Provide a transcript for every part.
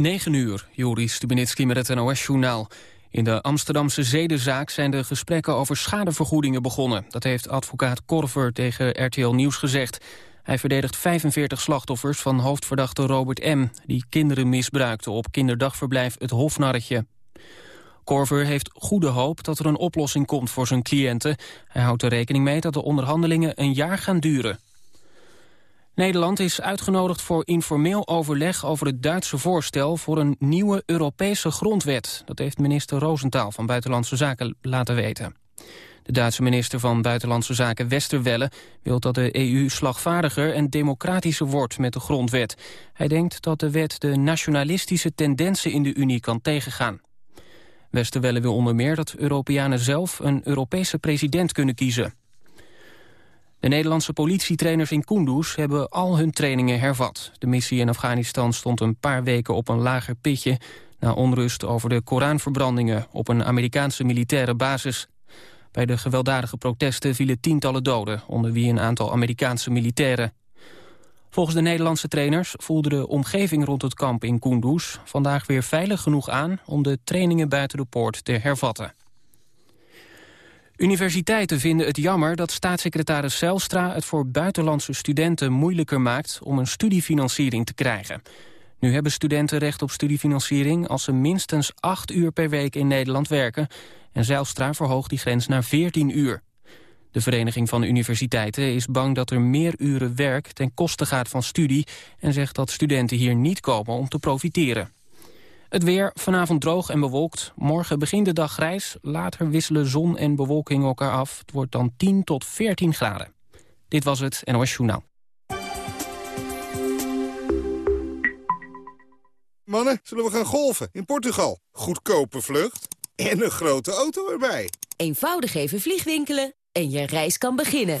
9 uur, Joris Stubenitski met het NOS-journaal. In de Amsterdamse zedenzaak zijn de gesprekken over schadevergoedingen begonnen. Dat heeft advocaat Korver tegen RTL Nieuws gezegd. Hij verdedigt 45 slachtoffers van hoofdverdachte Robert M... die kinderen misbruikte op kinderdagverblijf Het Hofnarretje. Korver heeft goede hoop dat er een oplossing komt voor zijn cliënten. Hij houdt er rekening mee dat de onderhandelingen een jaar gaan duren. Nederland is uitgenodigd voor informeel overleg over het Duitse voorstel voor een nieuwe Europese grondwet. Dat heeft minister Roosentaal van Buitenlandse Zaken laten weten. De Duitse minister van Buitenlandse Zaken Westerwelle wil dat de EU slagvaardiger en democratischer wordt met de grondwet. Hij denkt dat de wet de nationalistische tendensen in de Unie kan tegengaan. Westerwelle wil onder meer dat Europeanen zelf een Europese president kunnen kiezen. De Nederlandse politietrainers in Kunduz hebben al hun trainingen hervat. De missie in Afghanistan stond een paar weken op een lager pitje... na onrust over de Koranverbrandingen op een Amerikaanse militaire basis. Bij de gewelddadige protesten vielen tientallen doden... onder wie een aantal Amerikaanse militairen. Volgens de Nederlandse trainers voelde de omgeving rond het kamp in Kunduz... vandaag weer veilig genoeg aan om de trainingen buiten de poort te hervatten. Universiteiten vinden het jammer dat staatssecretaris Zelstra het voor buitenlandse studenten moeilijker maakt om een studiefinanciering te krijgen. Nu hebben studenten recht op studiefinanciering als ze minstens acht uur per week in Nederland werken. En Zijlstra verhoogt die grens naar 14 uur. De Vereniging van Universiteiten is bang dat er meer uren werk ten koste gaat van studie... en zegt dat studenten hier niet komen om te profiteren. Het weer, vanavond droog en bewolkt. Morgen begint de dag grijs. Later wisselen zon en bewolking elkaar af. Het wordt dan 10 tot 14 graden. Dit was het NOS Journaal. Mannen, zullen we gaan golven in Portugal? Goedkope vlucht en een grote auto erbij. Eenvoudig even vliegwinkelen en je reis kan beginnen.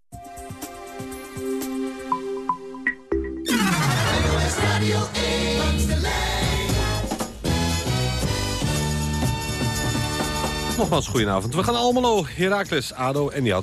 Nogmaals, goedenavond. We gaan Almelo, Heracles, ADO en die.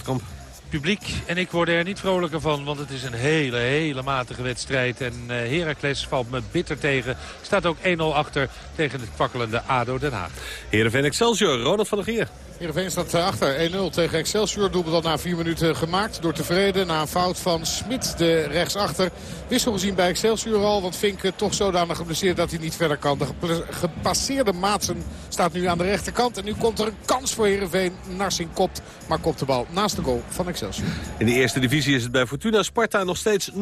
Publiek en ik worden er niet vrolijker van, want het is een hele, hele matige wedstrijd. En uh, Heracles valt me bitter tegen. Staat ook 1-0 achter tegen het kwakkelende ADO Den Haag. Heerenveen Excelsior, Ronald van der Gier. Heerenveen staat eh, achter 1-0 tegen Excelsior. Doelpunt al na vier minuten gemaakt door tevreden. Na een fout van Smit, de rechtsachter. Wissel gezien bij Excelsior al. Want Fink toch zodanig geblesseerd dat hij niet verder kan. De gepasseerde Maatsen staat nu aan de rechterkant. En nu komt er een kans voor Heerenveen. Narsing kopt, maar kopt de bal naast de goal van Excelsior. In de eerste divisie is het bij Fortuna Sparta nog steeds 0-0.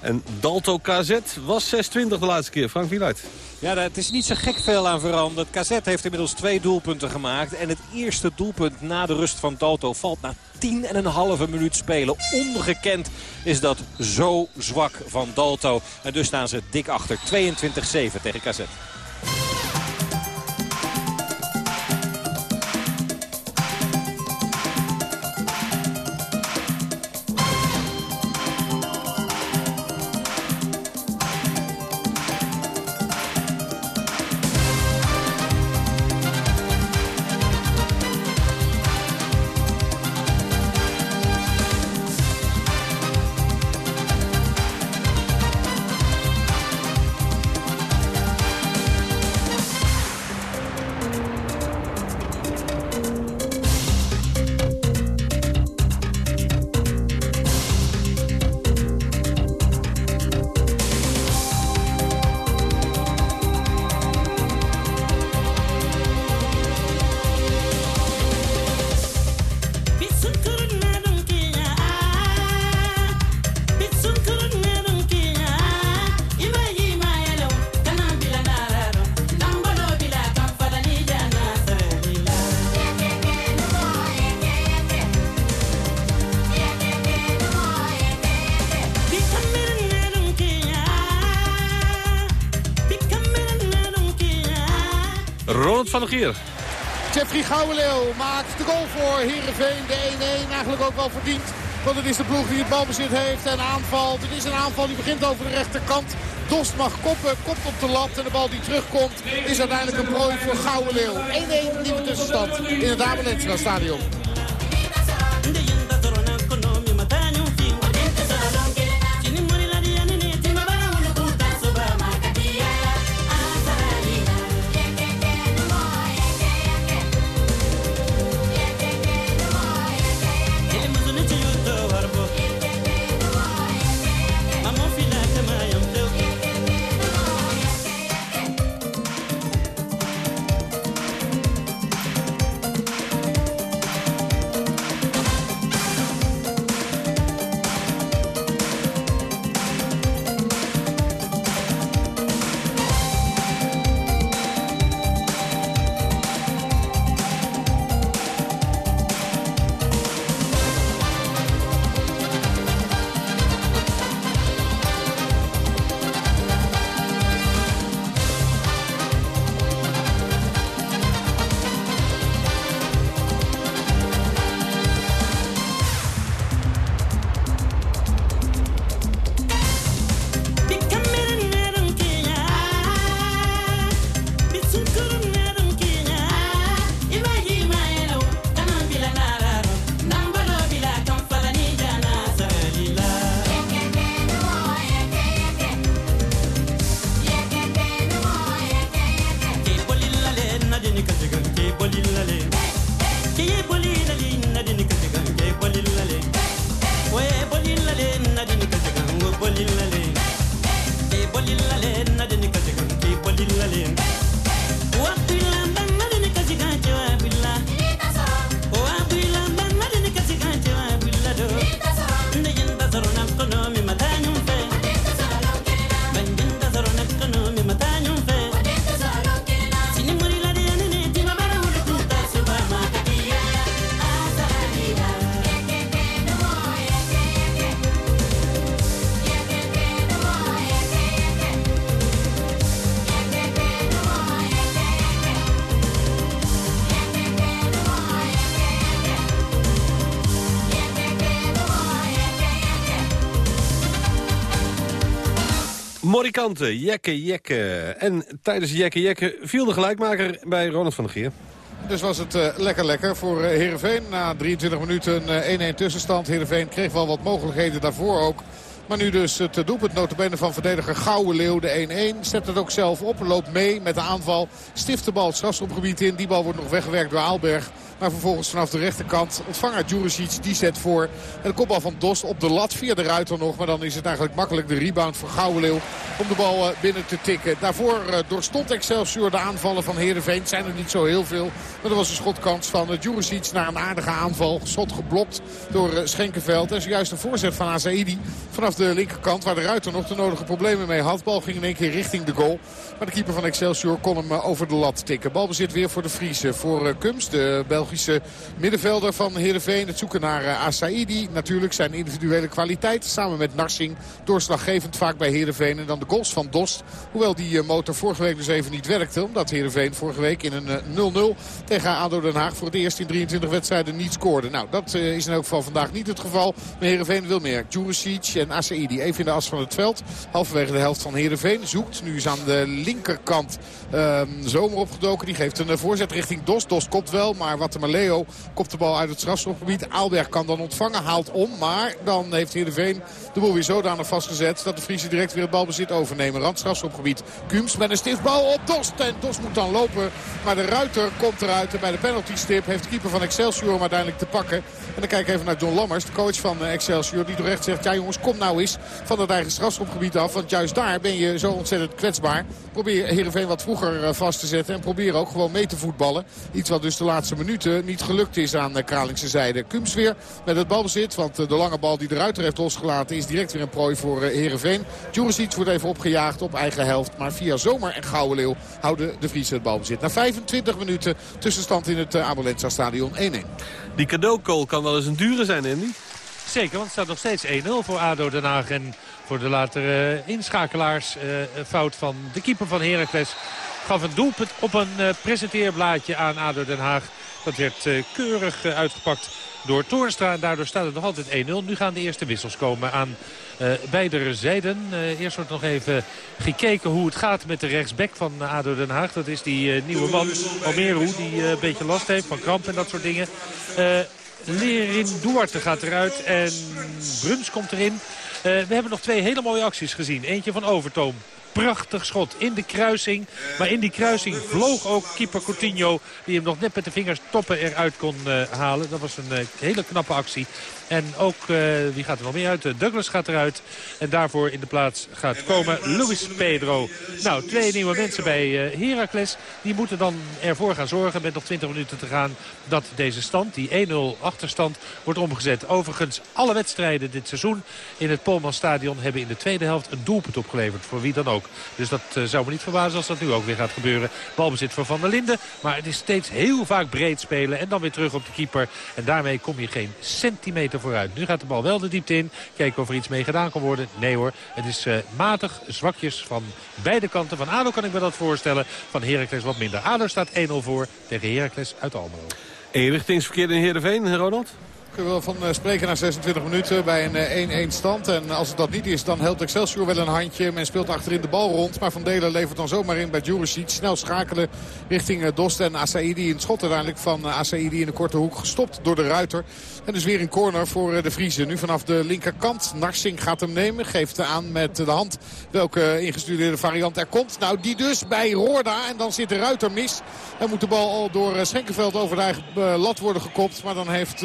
En Dalto KZ was 6-20 de laatste keer. Frank Wieluid. Ja, het is niet zo gek veel aan veranderd. KZ heeft inmiddels twee doelpunten gemaakt. En het eerste doelpunt na de rust van Toto valt na 10,5 minuut spelen. Ongekend is dat zo zwak van Dalto. En dus staan ze dik achter. 22-7 tegen KZ. Maakt de goal voor Heerenveen. De 1-1 eigenlijk ook wel verdiend. Want het is de ploeg die het balbezit heeft en aanvalt. Het is een aanval die begint over de rechterkant. Dost mag koppen, kopt op de lat. En de bal die terugkomt is uiteindelijk een prooi voor Gouwenleeuw. 1-1 nieuwe tussenstand in het Abelensra stadion. Morikanten, jekke, jekke. En tijdens jekke, jekke viel de gelijkmaker bij Ronald van der Geer. Dus was het uh, lekker lekker voor uh, Heerenveen. Na 23 minuten 1-1 uh, tussenstand. Heerenveen kreeg wel wat mogelijkheden daarvoor ook. Maar nu dus het doelpunt notabene van verdediger Gouwe Leeuw, de 1-1. Zet het ook zelf op, loopt mee met de aanval. Stift de bal het strafschopgebied in. Die bal wordt nog weggewerkt door Aalberg. Maar vervolgens vanaf de rechterkant ontvanger Djuricic die zet voor. En de kopbal van Dost op de lat via de ruiter nog. Maar dan is het eigenlijk makkelijk de rebound voor Gouwenleeuw om de bal binnen te tikken. Daarvoor doorstond Excelsior de aanvallen van Heerenveen. Zijn er niet zo heel veel. Maar er was een schotkans van Djuricic naar een aardige aanval. Schot geblokt door Schenkenveld. En zojuist een voorzet van Azaidi vanaf de linkerkant. Waar de ruiter nog de nodige problemen mee had. Bal ging in één keer richting de goal. Maar de keeper van Excelsior kon hem over de lat tikken. Balbezit weer voor de Friese. Voor Kums, de Belgische middenvelder van Heerenveen. Het zoeken naar uh, Asaidi. Natuurlijk zijn individuele kwaliteit. Samen met Narsing doorslaggevend vaak bij Heerenveen. En dan de goals van Dost. Hoewel die motor vorige week dus even niet werkte. Omdat Heerenveen vorige week in een 0-0 uh, tegen ADO Den Haag voor het eerst in 23 wedstrijden niet scoorde. Nou, dat is in elk geval vandaag niet het geval. Maar Heerenveen wil meer. Djuricic en Asaidi even in de as van het veld. Halverwege de helft van Heerenveen. Zoekt. Nu is aan de linkerkant Zomer opgedoken. Die geeft een voorzet richting Dost. Dost kopt wel, maar wat de Leo kopt de bal uit het strafschopgebied. Aalberg kan dan ontvangen, haalt om. Maar dan heeft Heerenveen de boel weer zodanig vastgezet... dat de Friese direct weer het balbezit overnemen. Randstrafschopgebied. Kums met een stiftbal op Dost. En Dost moet dan lopen. Maar de ruiter komt eruit. En bij de penalty stip heeft de keeper van Excelsior hem uiteindelijk te pakken. En dan kijk ik even naar John Lammers, de coach van Excelsior. Die terecht zegt, ja jongens, kom nou eens van het eigen strafschopgebied af. Want juist daar ben je zo ontzettend kwetsbaar. Probeer Heerenveen wat vroeger vast te zetten. En probeer ook gewoon mee te voetballen. Iets wat dus de laatste minuten niet gelukt is aan de Kralingse zijde. Kums weer met het balbezit. Want de lange bal die de Ruiter heeft losgelaten is direct weer een prooi voor Heerenveen. Djuricic wordt even opgejaagd op eigen helft. Maar via Zomer en Gouwenleeuw houden de Friese het balbezit. Na 25 minuten tussenstand in het Amolenza stadion 1-1. Die cadeaukool kan wel eens een dure zijn, Andy. Zeker, want het staat nog steeds 1-0 voor ADO Den Haag. En voor de latere inschakelaars uh, fout van de keeper van Heracles gaf een doelpunt op een presenteerblaadje aan ADO Den Haag. Dat werd keurig uitgepakt door Toornstra. Daardoor staat het nog altijd 1-0. Nu gaan de eerste wissels komen aan uh, beide zijden. Eerst wordt nog even gekeken hoe het gaat met de rechtsback van ADO Den Haag. Dat is die nieuwe man, Almeru, die een beetje last heeft van kramp en dat soort dingen. Lerin Duarte gaat eruit en Bruns komt erin. we hebben nog twee hele mooie acties gezien. Eentje van Overtoom prachtig schot in de kruising. Maar in die kruising vloog ook keeper Coutinho... die hem nog net met de vingers toppen eruit kon uh, halen. Dat was een uh, hele knappe actie. En ook, uh, wie gaat er nog meer uit? Douglas gaat eruit. En daarvoor in de plaats gaat komen Luis Pedro. Nou, twee nieuwe mensen bij Heracles. Die moeten dan ervoor gaan zorgen met nog 20 minuten te gaan... dat deze stand, die 1-0 achterstand, wordt omgezet. Overigens, alle wedstrijden dit seizoen in het Polmanstadion... hebben in de tweede helft een doelpunt opgeleverd. Voor wie dan ook. Dus dat zou me niet verbazen als dat nu ook weer gaat gebeuren. Balbezit voor Van der Linden. Maar het is steeds heel vaak breed spelen. En dan weer terug op de keeper. En daarmee kom je geen centimeter Nu gaat de bal wel de diepte in. Kijken of er iets mee gedaan kan worden. Nee hoor. Het is uh, matig, zwakjes van beide kanten. Van ADO kan ik me dat voorstellen. Van Heracles wat minder. ADO staat 1-0 voor tegen Heracles uit Almelo. Eenrichtingsverkeer in Heerenveen, Ronald? Kunnen we van eh, spreken na 26 minuten bij een 1-1 eh, stand. En als het dat niet is, dan helpt Excelsior wel een handje. Men speelt achterin de bal rond. Maar Van Delen levert dan zomaar in bij Juricic. Snel schakelen richting eh, Dost en Asaidi. In het schot uiteindelijk van Asaidi in de korte hoek. Gestopt door de ruiter. En dus weer een corner voor de Vriezen. Nu vanaf de linkerkant. Narsing gaat hem nemen. Geeft aan met de hand welke ingestudeerde variant er komt. Nou, die dus bij Roorda. En dan zit de ruiter mis. En moet de bal al door Schenkenveld over de eigen lat worden gekopt. Maar dan heeft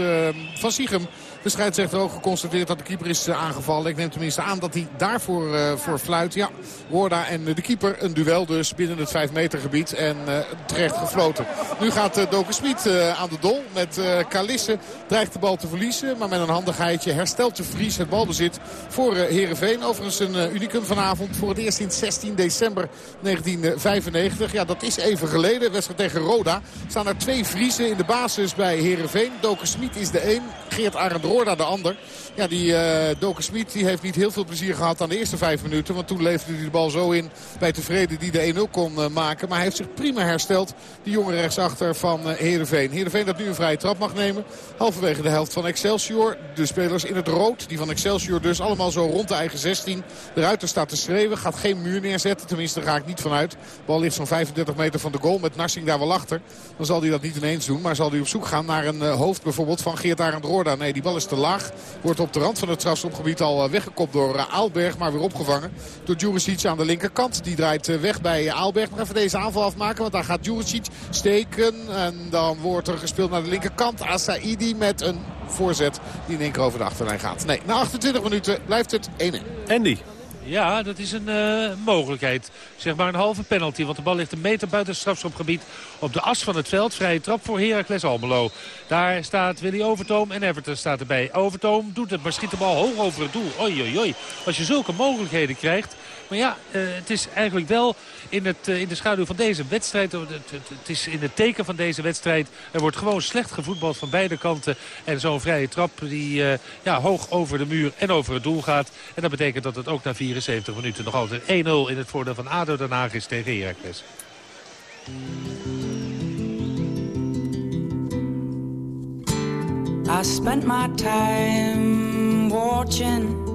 van Siegem de scheidsrechter ook geconstateerd dat de keeper is eh, aangevallen. Ik neem tenminste aan dat hij daarvoor uh, voor fluit. Ja, Roorda en de keeper een duel dus binnen het 5 meter gebied. En uh, terecht gefloten. Nu gaat uh, Doken Smit aan de dol met Kalisse. Dreigt de bal te verliezen. Maar met een handigheidje herstelt de Vries het balbezit voor Herenveen. Overigens een unicum vanavond. Voor het eerst in 16 december 1995. Ja, dat is even geleden. Wedstrijd tegen Roda. Staan er twee Vriezen in de basis bij Herenveen. Doken Smit is de een. Geert Arend Roorda de ander. Ja, die uh, Doken Smit die heeft niet heel veel plezier gehad aan de eerste vijf minuten. Want toen leefde hij de bal zo in bij Tevreden die de 1-0 kon uh, maken. Maar hij heeft zich prima hersteld. Die jonge rechtsachter van uh, Heerenveen. Heerenveen dat nu een vrije trap mag nemen. Halverwege de helft van Excelsior. De spelers in het rood. Die van Excelsior dus allemaal zo rond de eigen 16. De ruiter staat te schreeuwen. Gaat geen muur neerzetten. Tenminste daar ga ik niet vanuit. De bal ligt zo'n 35 meter van de goal. Met Narsing daar wel achter. Dan zal hij dat niet ineens doen. Maar zal hij op zoek gaan naar een hoofd bijvoorbeeld van Geert Arend Roorda. Nee, die bal is te laag. Wordt op de rand van het strafschopgebied al eh, weggekopt door eh, Aalberg. Maar weer opgevangen door Djuricic aan de linkerkant. Die draait eh, weg bij Aalberg. Nog even deze aanval afmaken. Want daar gaat Djuricic steken. En dan wordt er gespeeld naar de linkerkant. Asaidi met een voorzet die in één keer over de achterlijn gaat. Nee, na 28 minuten blijft het 1-1. Andy. Ja, dat is een uh, mogelijkheid. Zeg maar een halve penalty. Want de bal ligt een meter buiten het strafschopgebied op de as van het veld. Vrije trap voor Heracles Almelo. Daar staat Willy Overtoom en Everton staat erbij. Overtoom doet het, maar schiet de bal hoog over het doel. Oei, oei, oei. Als je zulke mogelijkheden krijgt... Maar ja, uh, het is eigenlijk wel in, het, uh, in de schaduw van deze wedstrijd. Het, het, is in het teken van deze wedstrijd. Er wordt gewoon slecht gevoetbald van beide kanten. En zo'n vrije trap die uh, ja, hoog over de muur en over het doel gaat. En dat betekent dat het ook na 74 minuten nog altijd 1-0 in het voordeel van ADO Den Haag is tegen Heracles. I spent my time watching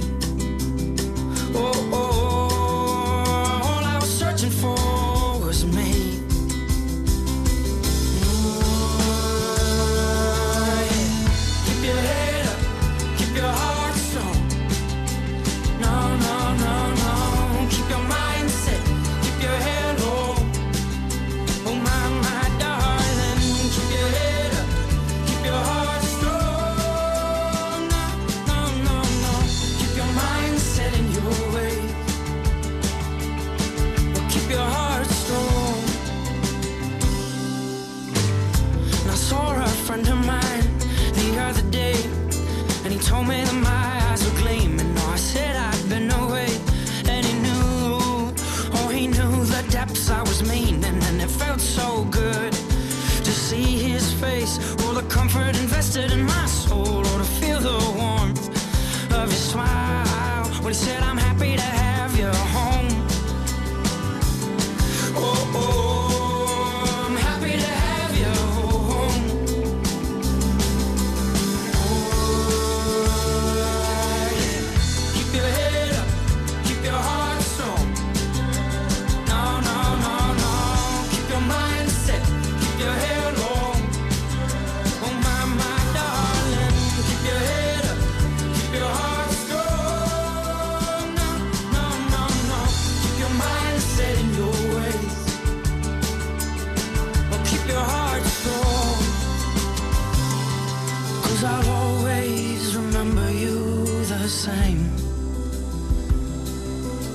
moment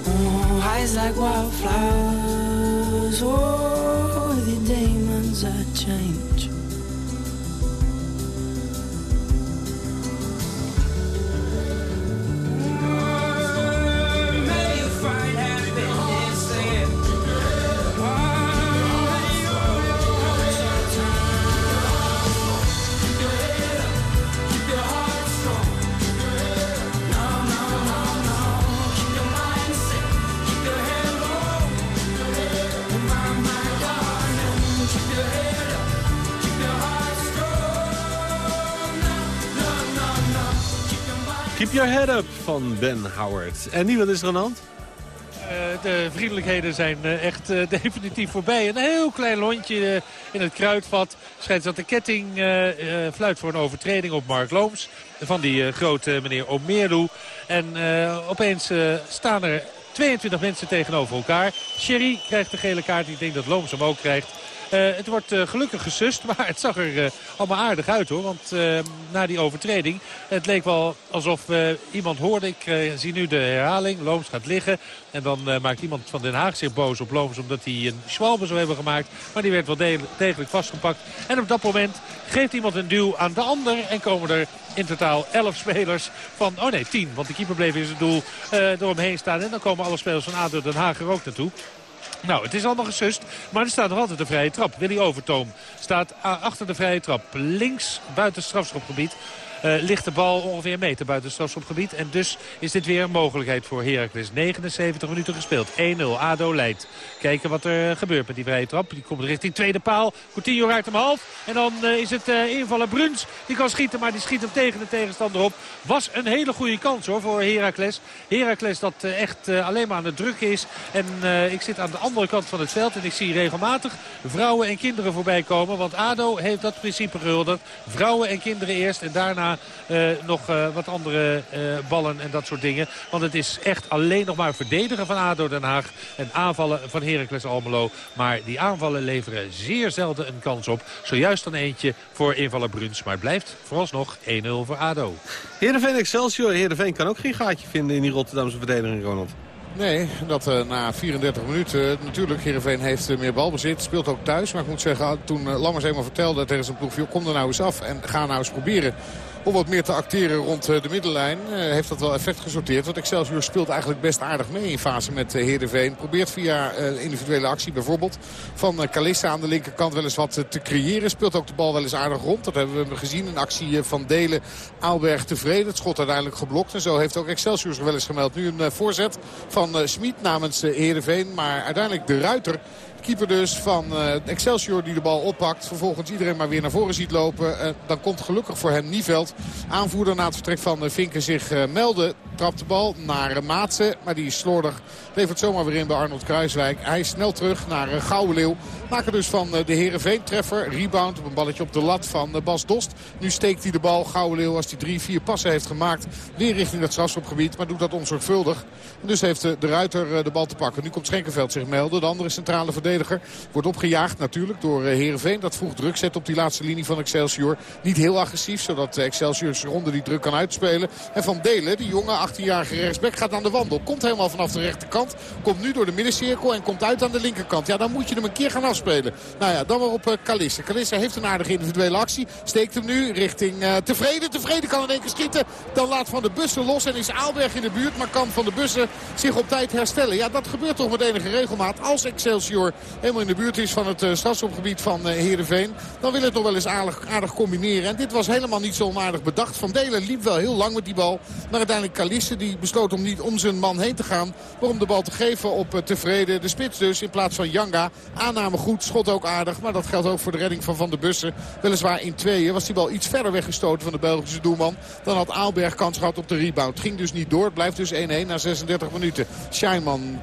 Oh, eyes like wildflowers. Oh, your demons that Keep Your Head Up van Ben Howard. En nu, wat is er aan de hand? Eh, de vriendelijkheden zijn eh, echt eh, definitief voorbij. Een heel klein lontje in het kruidvat. Schijnt dat de ketting fluit voor een overtreding op Mark Looms. Van die grote meneer Omeru. En opeens staan er 22 mensen tegenover elkaar. Sherry krijgt de gele kaart. Ik denk dat Looms hem ook krijgt. Eh, het wordt eh, gelukkig gesust, maar het zag er eh, allemaal aardig uit hoor. Want na die overtreding, het leek wel alsof iemand hoorde. Ik zie nu de herhaling. Looms gaat liggen. En dan maakt iemand van Den Haag zich boos op Looms omdat hij een schwalbe zou hebben gemaakt. Maar die werd wel de- degelijk vastgepakt. En op dat moment geeft iemand een duw aan de ander. En komen er in totaal 11 spelers van, oh nee 10. Want de keeper bleef in zijn doel eh eromheen staan. En dan komen alle spelers van ADO Den Haag er ook naartoe. Nou, het is allemaal gesust, maar er staat nog altijd een vrije trap. Willy Overtoom staat a- achter de vrije trap. Links buiten strafschopgebied. Eh, ligt de bal ongeveer een meter buiten het strafschopgebied. En dus is dit weer een mogelijkheid voor Heracles. 79 minuten gespeeld. 1-0. ADO leidt. Kijken wat er gebeurt met die vrije trap. Die komt richting tweede paal. Coutinho raakt hem half. En dan eh, is het eh, invallen Bruns. Die kan schieten, maar die schiet hem tegen de tegenstander op. Was een hele goede kans hoor voor Heracles. Heracles dat echt alleen maar aan het drukken is. En ik zit aan de andere kant van het veld. En ik zie regelmatig vrouwen en kinderen voorbij komen. Want ADO heeft dat principe gehuldigd. Vrouwen en kinderen eerst. En daarna eh, nog eh, wat andere eh, ballen en dat soort dingen. Want het is echt alleen nog maar verdedigen van ADO Den Haag. En aanvallen van Heracles Almelo. Maar die aanvallen leveren zeer zelden een kans op. Zojuist dan eentje voor invaller Bruns. Maar het blijft vooralsnog 1-0 voor ADO. Heerenveen Excelsior. Heerenveen kan ook geen gaatje vinden in die Rotterdamse verdediging, Ronald. Nee, dat eh, na 34 minuten. Natuurlijk, Heerenveen heeft meer balbezit. Speelt ook thuis. Maar ik moet zeggen, toen uh, Lammers eenmaal vertelde tegen zijn ploeg... Kom er nou eens af en ga nou eens proberen om wat meer te acteren rond eh, de middenlijn. Eh, heeft dat wel effect gesorteerd. Want Excelsior speelt eigenlijk best aardig mee in fase met eh, Heerenveen. Probeert via individuele actie bijvoorbeeld van Calissa aan de linkerkant wel eens wat te creëren. Speelt ook de bal wel eens aardig rond. Dat hebben we gezien. Een actie van Delen, Aalberg tevreden. Het schot uiteindelijk geblokt. En zo heeft ook Excelsior zich wel eens gemeld. Nu een voorzet van Smit namens Heerenveen. Maar uiteindelijk de Ruiter keeper dus van uh, Excelsior die de bal oppakt. Vervolgens iedereen maar weer naar voren ziet lopen. Uh, dan komt gelukkig voor hem Nieveld. Aanvoerder na het vertrek van uh, Vinken zich melden. Trapt de bal naar Maatsen. Maar die is slordig. Levert zomaar weer in bij Arnold Kruiswijk. Hij is snel terug naar uh, Gouwenleeuw. Maken dus van de Heerenveen treffer. Rebound op een balletje op de lat van Bas Dost. Nu steekt hij de bal. Gouwenleeuw als hij drie, vier passen heeft gemaakt. Weer richting dat strafschopgebied. Maar doet dat onzorgvuldig. En dus heeft de Ruiter de bal te pakken. Nu komt Schenkenveld zich melden. De andere centrale verdediger. Wordt opgejaagd natuurlijk door Heerenveen. Dat vroeg druk zet op die laatste linie van Excelsior. Niet heel agressief, zodat Excelsior zijn ronde die druk kan uitspelen. En Van Delen, die jonge 18-jarige rechtsback, gaat aan de wandel. Komt helemaal vanaf de rechterkant. Komt nu door de middencirkel en komt uit aan de linkerkant. Ja, dan moet je hem een keer gaan afspelen. Nou ja, dan maar op Kalisse. Kalisse heeft een aardige individuele actie. Steekt hem nu richting uh, Tevreden. Tevreden kan in één keer schieten. Dan laat Van de Bussen los en is Aalberg in de buurt. Maar kan Van de Bussen zich op tijd herstellen. Ja, dat gebeurt toch met enige regelmaat. Als Excelsior helemaal in de buurt is van het uh, stadsopgebied van uh, Heerenveen. Dan wil het nog wel eens aardig, aardig combineren. En dit was helemaal niet zo onaardig bedacht. Van Delen liep wel heel lang met die bal. Maar uiteindelijk Kalisse die besloot om niet om zijn man heen te gaan. Maar om de bal te geven op uh, Tevreden. De spits dus in plaats van Janga. Aanname goed, schot ook aardig. Maar dat geldt ook voor de redding van Van der Bussen. Weliswaar in tweeën was die bal iets verder weggestoten van de Belgische doelman. Dan had Aalberg kans gehad op de rebound. Ging dus niet door. Blijft dus 1-1 na 36 minuten. Scheinman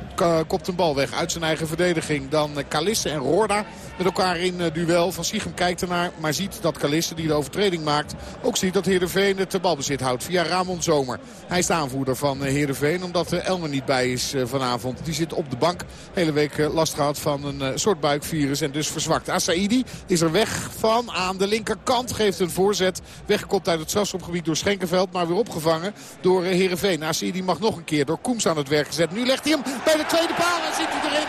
kopt een bal weg uit zijn eigen verdediging. Dan Kalisse en Roorda met elkaar in duel. Van Siegem kijkt ernaar, maar ziet dat Kalisse die de overtreding maakt... ook ziet dat Heerenveen het balbezit houdt via Ramon Zomer. Hij is de aanvoerder van Heerenveen omdat Elmer niet bij is vanavond. Die zit op de bank. Hele week last gehad van een soort buikvirus en dus verzwakt. Asaidi is er weg van aan de linkerkant. Geeft een voorzet. Weggekopt uit het strafschopgebied door Schenkenveld. Maar weer opgevangen door Heerenveen. Asaidi mag nog een keer door Koems aan het werk gezet. Nu legt hij hem bij de tweede paal en zit hij erin.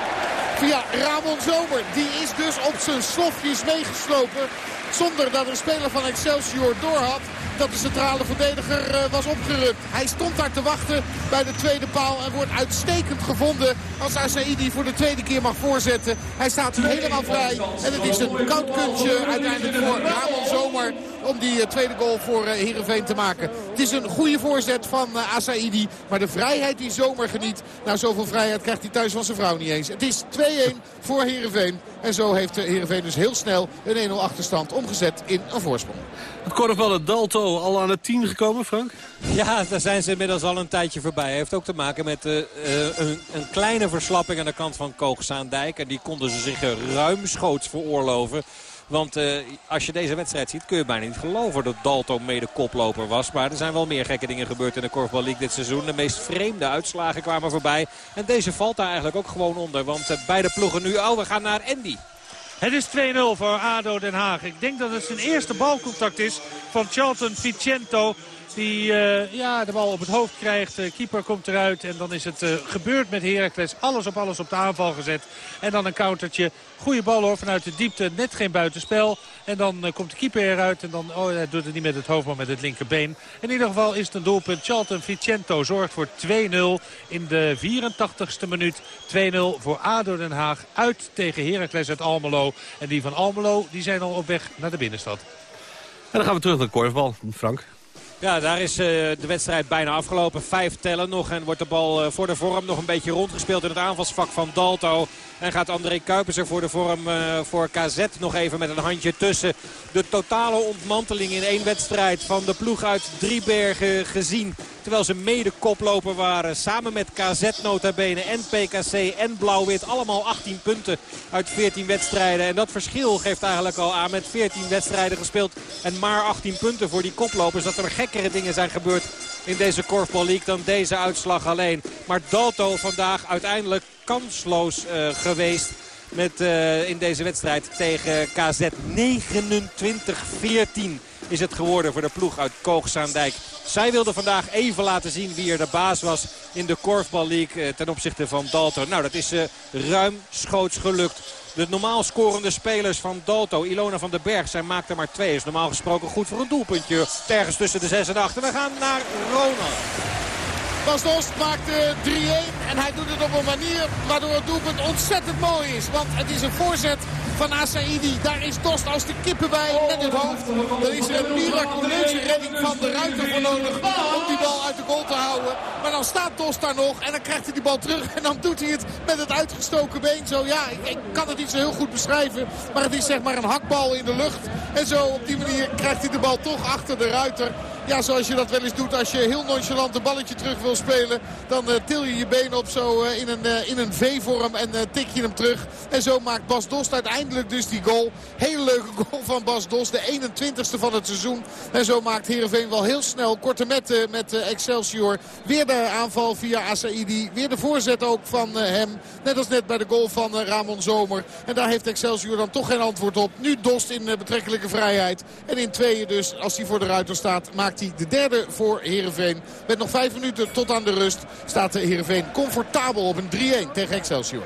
Via Ramon Zomer. Die is dus op zijn slofjes meegeslopen. Zonder dat een speler van Excelsior doorhad dat de centrale verdediger uh, was opgerukt. Hij stond daar te wachten bij de tweede paal en wordt uitstekend gevonden als Asaidi voor de tweede keer mag voorzetten. Hij staat helemaal vrij en het is een koud kuntje uiteindelijk voor Ramon Zomer om die uh, tweede goal voor uh, Heerenveen te maken. Het is een goede voorzet van uh, Asaidi, maar de vrijheid die Zomer geniet, nou zoveel vrijheid krijgt hij thuis van zijn vrouw niet eens. Het is 2-1 voor Heerenveen en zo heeft Heerenveen dus heel snel een 1-0 achterstand omgezet in een voorsprong. Het korfballen Dalto al aan het 10 gekomen, Frank? Ja, daar zijn ze inmiddels al een tijdje voorbij. Heeft ook te maken met uh, een, een, kleine verslapping aan de kant van Koogsaandijk. En die konden ze zich ruimschoots veroorloven. Want uh, als je deze wedstrijd ziet kun je bijna niet geloven dat Dalto mede koploper was. Maar er zijn wel meer gekke dingen gebeurd in de Korfbal League dit seizoen. De meest vreemde uitslagen kwamen voorbij. En deze valt daar eigenlijk ook gewoon onder. Want uh, beide ploegen nu, oh we gaan naar Andy. Het is 2-0 voor ADO Den Haag. Ik denk dat het zijn eerste balcontact is van Charlton Vicento. Die uh, ja, de bal op het hoofd krijgt. De keeper komt eruit. En dan is het uh, gebeurd met Heracles. Alles op alles op de aanval gezet. En dan een countertje. Goede bal hoor. Vanuit de diepte. Net geen buitenspel. En dan uh, komt de keeper eruit. En dan oh, hij doet het niet met het hoofd, maar met het linkerbeen. In ieder geval is het een doelpunt. Charlton Vicento zorgt voor 2-0 in de 84ste minuut. 2-0 voor ADO Den Haag. Uit tegen Heracles uit Almelo. En die van Almelo die zijn al op weg naar de binnenstad. En dan gaan we terug naar de korfbal, Frank. Ja, daar is uh, de wedstrijd bijna afgelopen. Vijf tellen nog en wordt de bal uh, voor de vorm nog een beetje rondgespeeld in het aanvalsvak van Dalto. En gaat André Kuipers er voor de vorm uh, voor KZ nog even met een handje tussen. De totale ontmanteling in één wedstrijd van de ploeg uit Driebergen gezien. Terwijl ze mede koploper waren. Samen met KZ notabene en PKC en Blauw-Wit. Allemaal 18 punten uit 14 wedstrijden. En dat verschil geeft eigenlijk al aan met 14 wedstrijden gespeeld. En maar 18 punten voor die koplopers. Dat er gekkere dingen zijn gebeurd in deze Korfbal League dan deze uitslag alleen. Maar Dalto vandaag uiteindelijk kansloos uh, geweest. Met uh, in deze wedstrijd tegen KZ 29-14 is het geworden voor de ploeg uit Koogsaandijk. Zij wilden vandaag even laten zien wie er de baas was in de Korfbal League ten opzichte van Dalton. Nou, dat is uh, ruim schoots gelukt. De normaal scorende spelers van Dalto, Ilona van den Berg, zij maakt er maar twee. Is normaal gesproken goed voor een doelpuntje. Ergens tussen de 6 en 8. En we gaan naar Ronald. Bas Dost maakt 3-1 en hij doet het op een manier waardoor het doelpunt ontzettend mooi is. Want het is een voorzet van Asaidi. Daar is Dost als de kippen bij met het hoofd. Dan is er een miraculeuze redding van de ruiter voor nodig om die bal uit de goal te houden. Maar dan staat Dost daar nog en dan krijgt hij die bal terug. En dan doet hij het met het uitgestoken been. Zo ja, ik kan het niet zo heel goed beschrijven. Maar het is zeg maar een hakbal in de lucht. En zo op die manier krijgt hij de bal toch achter de ruiter. Ja, zoals je dat wel eens doet als je heel nonchalant een balletje terug wil spelen. Dan uh, til je je been op zo uh, in een, uh, in een V-vorm en tik je hem terug. En zo maakt Bas Dost uiteindelijk dus die goal. Hele leuke goal van Bas Dost. De 21ste van het seizoen. En zo maakt Heerenveen wel heel snel korte metten met Excelsior. Weer de aanval via Asaidi. Weer de voorzet ook van hem. Net als net bij de goal van Ramon Zomer. En daar heeft Excelsior dan toch geen antwoord op. Nu Dost in betrekkelijke vrijheid. En in tweeën dus, als hij voor de ruiter staat, maakt de derde voor Heerenveen. Met nog vijf minuten tot aan de rust staat de Heerenveen comfortabel op een 3-1 tegen Excelsior.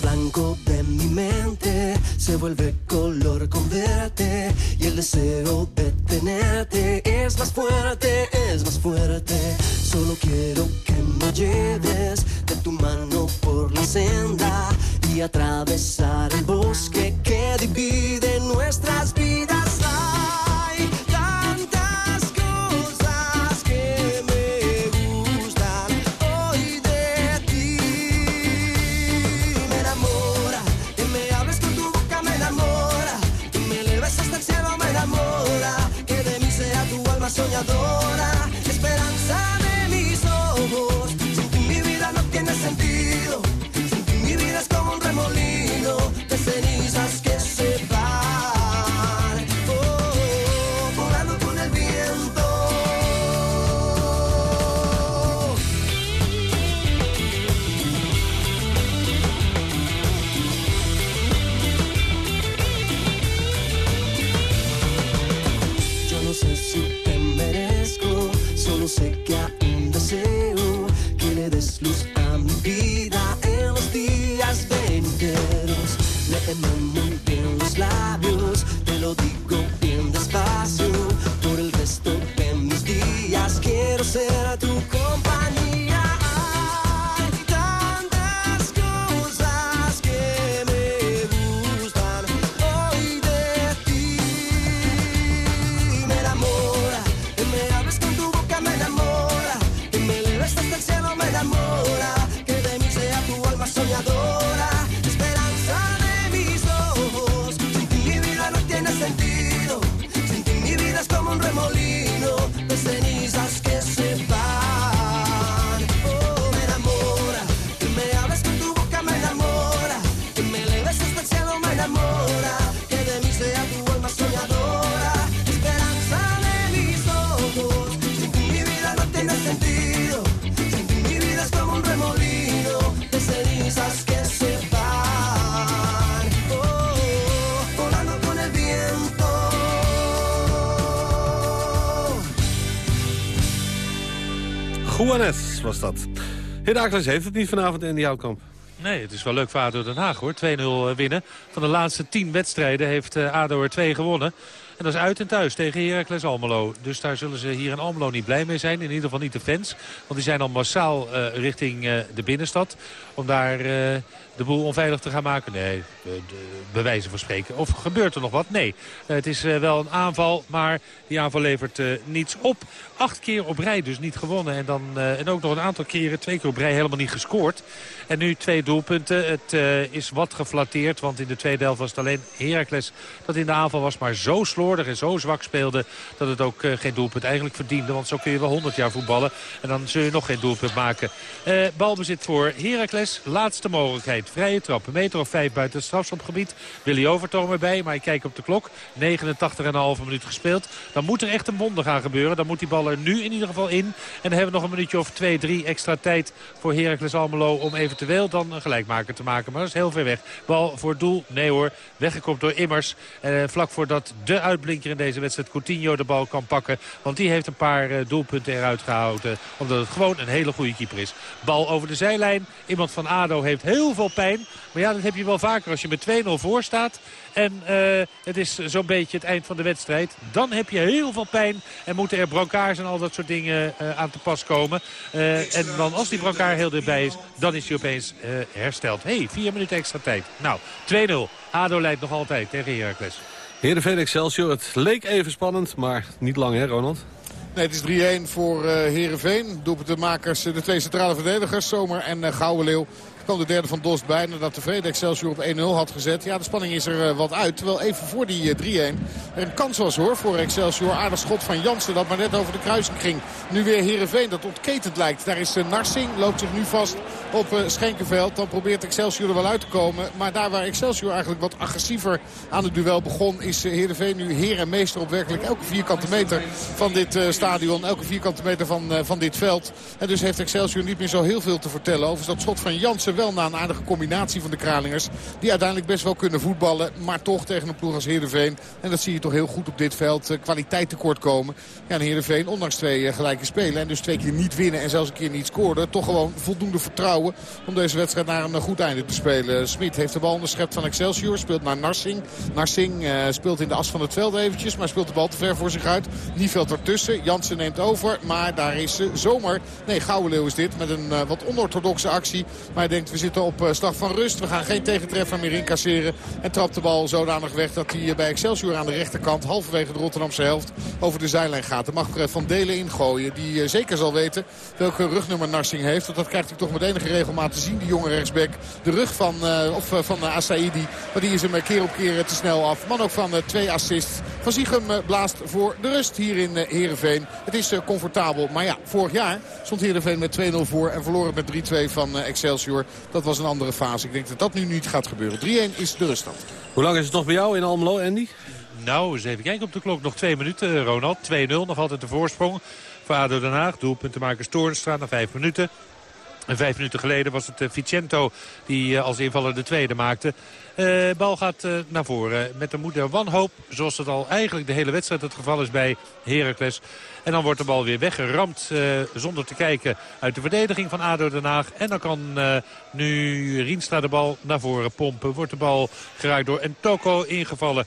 blanco de mi mente se vuelve color con verte y el deseo de tenerte es más fuerte, es más fuerte. Solo quiero que me lleves de tu mano por la senda y atravesar el bosque Juanes was dat. Herakles heeft het niet vanavond in die Houtkamp. Nee, het is wel leuk voor ADO Den Haag hoor. 2-0 winnen. Van de laatste 10 wedstrijden heeft eh, ADO er 2 gewonnen. En dat is uit en thuis tegen Heracles Almelo. Dus daar zullen ze hier in Almelo niet blij mee zijn. In ieder geval niet de fans. Want die zijn al massaal eh, richting eh, de binnenstad. Om daar eh, de boel onveilig te gaan maken. Nee, bewijzen van spreken. Of gebeurt er nog wat? Nee. Eh, het is eh, wel een aanval, maar die aanval levert eh, niets op. Acht keer op rij dus niet gewonnen. En, dan, en ook nog een aantal keren, twee keer op rij, helemaal niet gescoord. En nu twee doelpunten. Het is wat geflatteerd, want in de tweede helft was het alleen Heracles dat in de aanval was. Maar zo slordig en zo zwak speelde dat het ook geen doelpunt eigenlijk verdiende. Want zo kun je wel 100 jaar voetballen en dan zul je nog geen doelpunt maken. Balbezit voor Heracles, laatste mogelijkheid. Vrije trap, een meter of vijf buiten het strafschopgebied. Willy Overtoom erbij, maar ik kijk op de klok. 89,5 minuut gespeeld. Dan moet er echt een wonder gaan gebeuren. Dan moet die bal er nu in ieder geval in. En dan hebben we nog een minuutje of twee, drie extra tijd voor Heracles Almelo... om eventueel dan een gelijkmaker te maken. Maar dat is heel ver weg. Bal voor doel, nee hoor. Weggekopt door Immers. Eh, vlak voordat de uitblinker in deze wedstrijd Coutinho de bal kan pakken. Want die heeft een paar eh, doelpunten eruit gehouden. Omdat het gewoon een hele goede keeper is. Bal over de zijlijn. Iemand van ADO heeft heel veel pijn. Maar ja, dat heb je wel vaker als je met 2-0 voor staat. En eh, het is zo'n beetje het eind van de wedstrijd. Dan heb je heel veel pijn. En moeten er brancards en al dat soort dingen eh, aan te pas komen. Eh, en dan als die brancard heel dichtbij is, dan is hij opeens hersteld. hey, vier minuten extra tijd. Nou, 2-0. ADO leidt nog altijd tegen Heracles. Heerenveen Excelsior, het leek even spannend, maar niet lang hè Ronald? Nee, het is 3-1 voor uh, Heerenveen. Doelpuntenmakers, de twee centrale verdedigers, Zomer en uh, Gouwenleeuw de derde van Dost bij. Nadat tevreden Excelsior op 1-0 had gezet. Ja, de spanning is er wat uit. Terwijl even voor die 3-1 er een kans was hoor voor Excelsior. Aardig schot van Jansen dat maar net over de kruising ging. Nu weer Heerenveen dat ontketend lijkt. Daar is Narsing, loopt zich nu vast op Schenkenveld. Dan probeert Excelsior er wel uit te komen. Maar daar waar Excelsior eigenlijk wat agressiever aan het duel begon... is Heerenveen nu heer en meester op werkelijk elke vierkante meter van dit stadion. Elke vierkante meter van, van dit veld. En dus heeft Excelsior niet meer zo heel veel te vertellen over dat schot van Jansen wel na een aardige combinatie van de Kralingers. Die uiteindelijk best wel kunnen voetballen. Maar toch tegen een ploeg als Heerenveen. En dat zie je toch heel goed op dit veld. Kwaliteit tekort komen. Ja, en Heerenveen, ondanks twee gelijke spelen. En dus twee keer niet winnen en zelfs een keer niet scoren. Toch gewoon voldoende vertrouwen om deze wedstrijd naar een goed einde te spelen. Smit heeft de bal onderschept van Excelsior. Speelt naar Narsing. Narsing speelt in de as van het veld eventjes. Maar speelt de bal te ver voor zich uit. Nieveld ertussen. Jansen neemt over. Maar daar is uh, Zomer. Nee, Gouwenleeuw is dit. Met een wat onorthodoxe actie. Maar hij we zitten op slag van rust. We gaan geen tegentreffer meer incasseren. En trapt de bal zodanig weg dat hij bij Excelsior aan de rechterkant. Halverwege de Rotterdamse helft over de zijlijn gaat. Er mag Van Delen ingooien. Die zeker zal weten welke rugnummer Narsing heeft. Want dat krijgt hij toch met enige regelmaat te zien. Die jonge rechtsback. De rug van, of, van Asaidi. Maar die is hem keer op keer te snel af. Man ook van twee assists. Van Ziegem blaast voor de rust hier in Heerenveen. Het is comfortabel. Maar ja, vorig jaar stond Heerenveen met 2-0 voor. En verloren met 3-2 van Excelsior. Dat was een andere fase. Ik denk dat dat nu niet gaat gebeuren. 3-1 is de ruststand. Hoe lang is het nog bij jou in Almelo, Andy? Nou, eens even kijken op de klok. Nog twee minuten, Ronald. 2-0, nog altijd de voorsprong voor ADO Den Haag. Doelpuntenmakers Toornstra na vijf minuten. En vijf minuten geleden was het Vicento die als invaller de tweede maakte. Uh, bal gaat naar voren met de moeder wanhoop. Zoals het al eigenlijk de hele wedstrijd het geval is bij Heracles. En dan wordt de bal weer weggeramd zonder te kijken uit de verdediging van ADO Den Haag. En dan kan nu Rienstra de bal naar voren pompen. Wordt de bal geraakt door Entoko ingevallen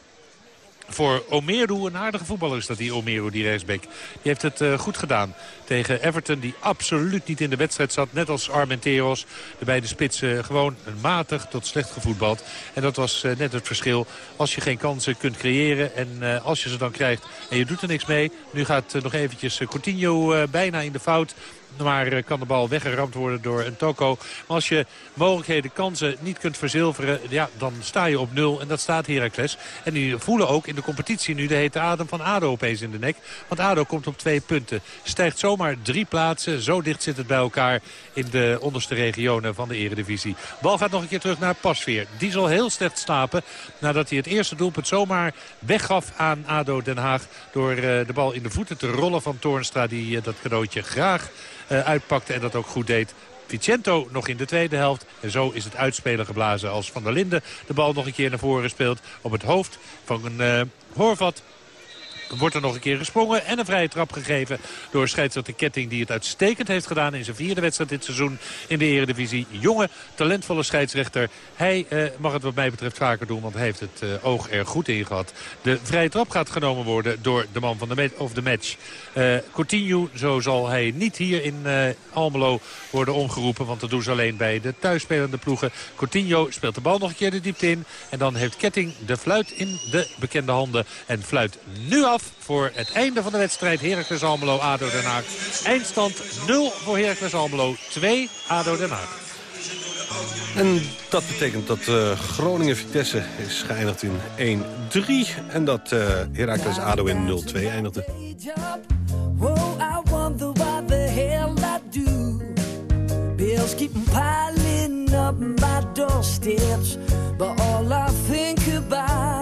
voor Omeru. Een aardige voetballer is dat die Omeru, die rechtsback. Die heeft het uh, goed gedaan tegen Everton die absoluut niet in de wedstrijd zat. Net als Armenteros. De beide spitsen gewoon matig tot slecht gevoetbald. En dat was uh, net het verschil. Als je geen kansen kunt creëren en uh, als je ze dan krijgt en je doet er niks mee. Nu gaat nog eventjes Coutinho bijna in de fout. Maar kan de bal weggeramd worden door een toko. Maar als je mogelijkheden, kansen niet kunt verzilveren... Ja, dan sta je op nul en dat staat Heracles. En die voelen ook in de competitie nu de hete adem van ADO opeens in de nek. Want ADO komt op twee punten. Stijgt zomaar drie plaatsen. Zo dicht zit het bij elkaar in de onderste regionen van de eredivisie. Bal gaat nog een keer terug naar Pasveer. Die zal heel slecht slapen nadat hij het eerste doelpunt zomaar weggaf aan ADO Den Haag. Door de bal in de voeten te rollen van Toornstra die dat cadeautje graag uitpakte en dat ook goed deed. Vicento nog in de tweede helft. En zo is het uitspelen geblazen als Van der Linden de bal nog een keer naar voren speelt. Op het hoofd van een uh, Horvat wordt er nog een keer gesprongen en een vrije trap gegeven door scheidsrechter Ketting die het uitstekend heeft gedaan in zijn vierde wedstrijd dit seizoen in de eredivisie. Jonge, talentvolle scheidsrechter. Hij uh, mag het wat mij betreft vaker doen, want hij heeft het uh, oog er goed in gehad. De vrije trap gaat genomen worden door de man van de, of de match. Uh, Coutinho, zo zal hij niet hier in Almelo worden omgeroepen, want dat doen ze alleen bij de thuisspelende ploegen. Coutinho speelt de bal nog een keer de diepte in en dan heeft Ketting de fluit in de bekende handen en fluit nu af voor het einde van de wedstrijd. Heracles Almelo, ADO Den Haag. Eindstand 0 voor Heracles Almelo, 2 ADO Den Haag. En dat betekent dat uh, Groningen-Vitesse is geëindigd in 1-3. En dat uh, Heracles ADO in 0-2 eindigde. Bills keep piling up my doorsteps But all I think about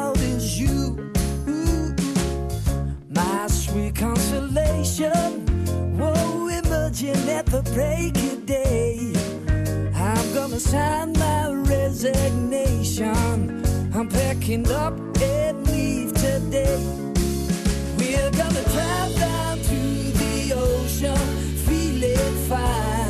consolation. Whoa, emerging at the break of day. I'm gonna sign my resignation. I'm packing up and leave today. We're gonna drive down to the ocean Feeling fine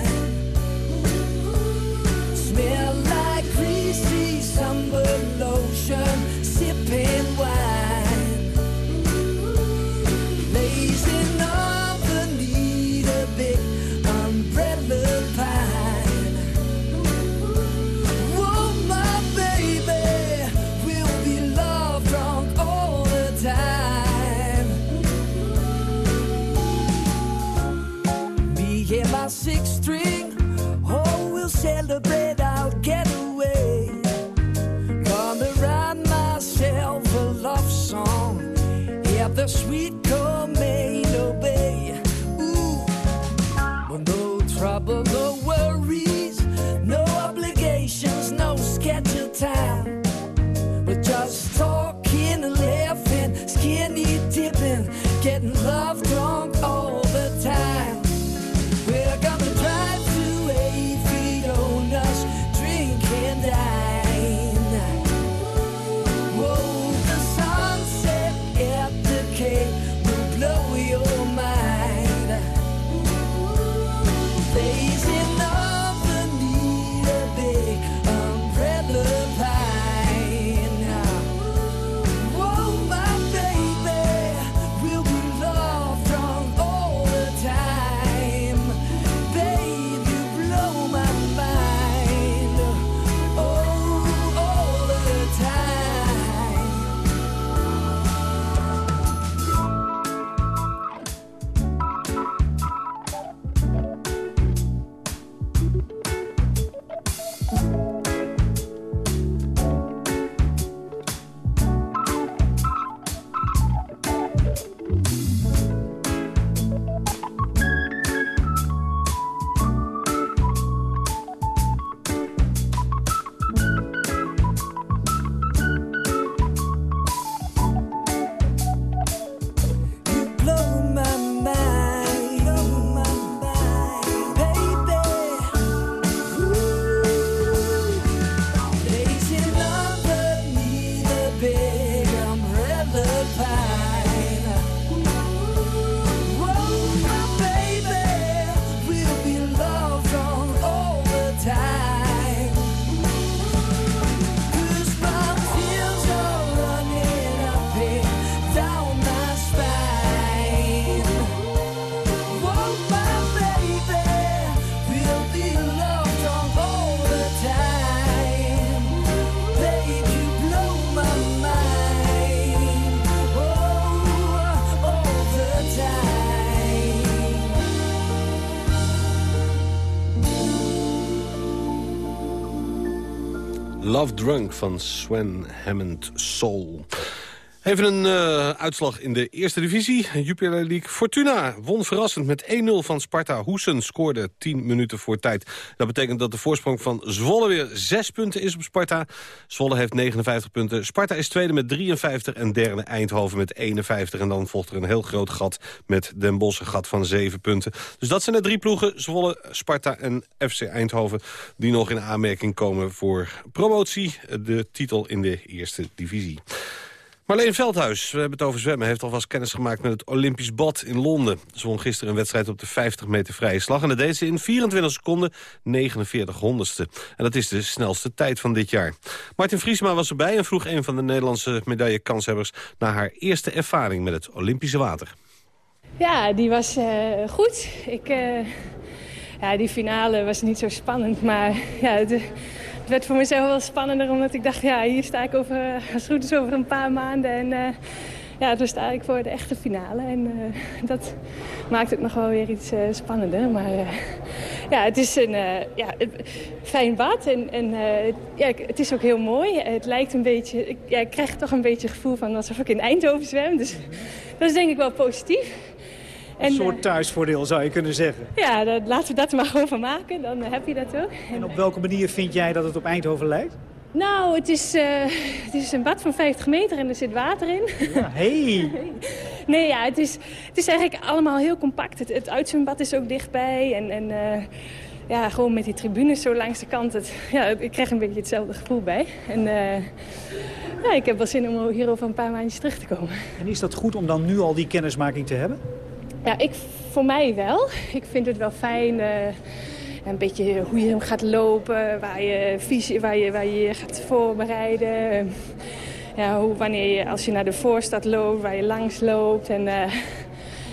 Love Drunk van Sven Hammond Soul. Even een eh, uitslag in de eerste divisie. Jupiler League. Fortuna won verrassend met 1-0 van Sparta. Hoesen scoorde 10 minuten voor tijd. Dat betekent dat de voorsprong van Zwolle weer 6 punten is op Sparta. Zwolle heeft 59 punten. Sparta is tweede met 53 en derde Eindhoven met 51. En dan volgt er een heel groot gat met Den Bosch, een gat van 7 punten. Dus dat zijn de drie ploegen, Zwolle, Sparta en FC Eindhoven... die nog in aanmerking komen voor promotie. De titel in de eerste divisie. Marleen Veldhuis, we hebben het over zwemmen... heeft alvast kennis gemaakt met het Olympisch bad in Londen. Ze won gisteren een wedstrijd op de 50 meter vrije slag... en dat deed ze in 24 seconden 49 honderdste. En dat is de snelste tijd van dit jaar. Martin Vriesma was erbij en vroeg een van de Nederlandse medaillekanshebbers... naar haar eerste ervaring met het Olympische water. Ja, die was eh, goed. Ik, eh, ja, die finale was niet zo spannend, maar ja, werd voor mezelf wel spannender omdat ik dacht, ja, hier sta ik over, als het goed over een paar maanden en eh, ja, toen sta ik voor de echte finale en eh, dat maakt het nog wel weer iets eh, spannender. Maar eh, ja, het is een eh, ja, fijn bad en, eh, ja, het is ook heel mooi. Het lijkt een beetje, ik, ja, ik krijg toch een beetje het gevoel van alsof ik in Eindhoven zwem, dus dat is denk ik wel positief. Een En, soort thuisvoordeel zou je kunnen zeggen. Ja, dat, laten we dat er maar gewoon van maken. Dan eh, heb je dat ook. En op welke manier vind jij dat het op Eindhoven lijkt? Nou, het is, eh, het is een bad van 50 meter en er zit water in. Ja, hey. Nee, ja, het is, het is eigenlijk allemaal heel compact. Het, het uitzwembad is ook dichtbij. En, en eh, ja, gewoon met die tribunes zo langs de kant. Het, ja, ik krijg een beetje hetzelfde gevoel bij. En eh, ja, ik heb wel zin om hier over een paar maandjes terug te komen. En is dat goed om dan nu al die kennismaking te hebben? Ja, ik, voor mij wel. Ik vind het wel fijn. eh, een beetje hoe je gaat lopen, waar je, visie, waar je, waar je gaat voorbereiden. Ja, hoe, wanneer je, als je naar de voorstad loopt, waar je langs loopt. En, eh,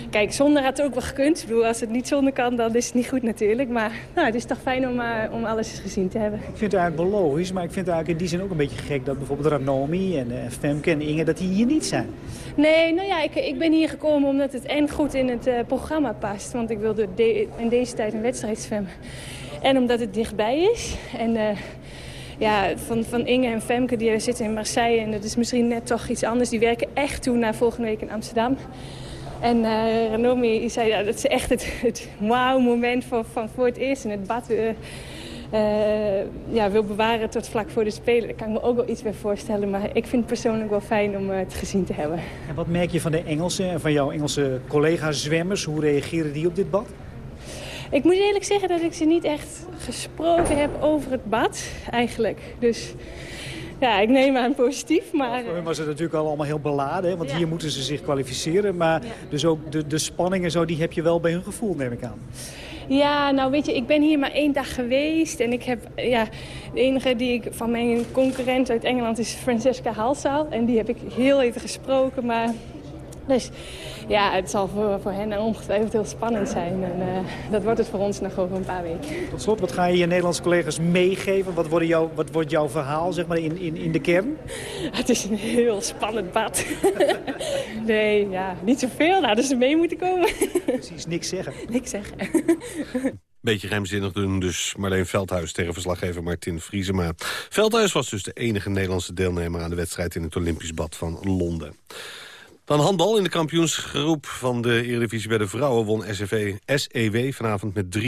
kijk, zonder had het ook wel gekund. Ik bedoel, als het niet zonder kan, dan is het niet goed natuurlijk. Maar nou, het is toch fijn om, uh, om alles eens gezien te hebben. Ik vind het eigenlijk wel logisch, maar ik vind het eigenlijk in die zin ook een beetje gek... dat bijvoorbeeld Ranomi en uh, Femke en Inge, dat die hier niet zijn. Nee, nou ja, ik, ik ben hier gekomen omdat het en goed in het uh, programma past. Want ik wilde de, in deze tijd een wedstrijd zwemmen. En omdat het dichtbij is. En ja, van, van Inge en Femke die zitten in Marseille. En dat is misschien net toch iets anders. Die werken echt toe naar volgende week in Amsterdam. En uh, Ranomi zei ja, dat is echt het, het wauw-moment van, van voor het eerst in het bad. Uh, uh, ja, wil bewaren tot vlak voor de Spelen. Daar kan ik me ook wel iets bij voorstellen. Maar ik vind het persoonlijk wel fijn om het gezien te hebben. En wat merk je van de Engelsen en van jouw Engelse collega-zwemmers? Hoe reageren die op dit bad? Ik moet eerlijk zeggen dat ik ze niet echt gesproken heb over het bad, eigenlijk. Dus ja, ik neem aan positief, maar... Voor hun was het natuurlijk al allemaal heel beladen, hè? want ja. hier moeten ze zich kwalificeren. Maar ja. dus ook de, de spanning en zo, die heb je wel bij hun gevoel, neem ik aan. Ja, nou weet je, ik ben hier maar één dag geweest. En ik heb, ja, de enige die ik van mijn concurrent uit Engeland is Francesca Halsal. En die heb ik heel even gesproken, maar... Dus ja, het zal voor, voor hen ongetwijfeld heel spannend zijn. En uh, dat wordt het voor ons nog over een paar weken. Tot slot, wat ga je je Nederlandse collega's meegeven? Wat, worden jou, wat wordt jouw verhaal zeg maar, in, in, in de kern? Het is een heel spannend bad. nee, ja, niet zoveel. Nou, dus ze mee moeten komen. Precies, niks zeggen. Niks zeggen. Beetje geheimzinnig doen dus Marleen Veldhuis tegen verslaggever Martin Vriesema. Veldhuis was dus de enige Nederlandse deelnemer aan de wedstrijd in het Olympisch bad van Londen. Dan handbal in de kampioensgroep van de Eredivisie bij de vrouwen... won SEW vanavond met 23-20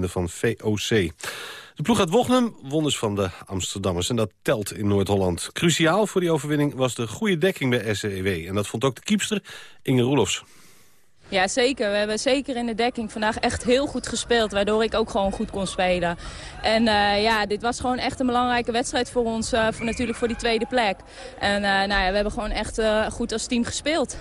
van VOC. De ploeg uit Wochnum won dus van de Amsterdammers. En dat telt in Noord-Holland. Cruciaal voor die overwinning was de goede dekking bij SEW. En dat vond ook de kiepster Inge Roelofs. Ja, zeker. We hebben zeker in de dekking vandaag echt heel goed gespeeld. Waardoor ik ook gewoon goed kon spelen. En uh, ja, dit was gewoon echt een belangrijke wedstrijd voor ons. Uh, voor, natuurlijk voor die tweede plek. En uh, nou ja, we hebben gewoon echt goed als team gespeeld.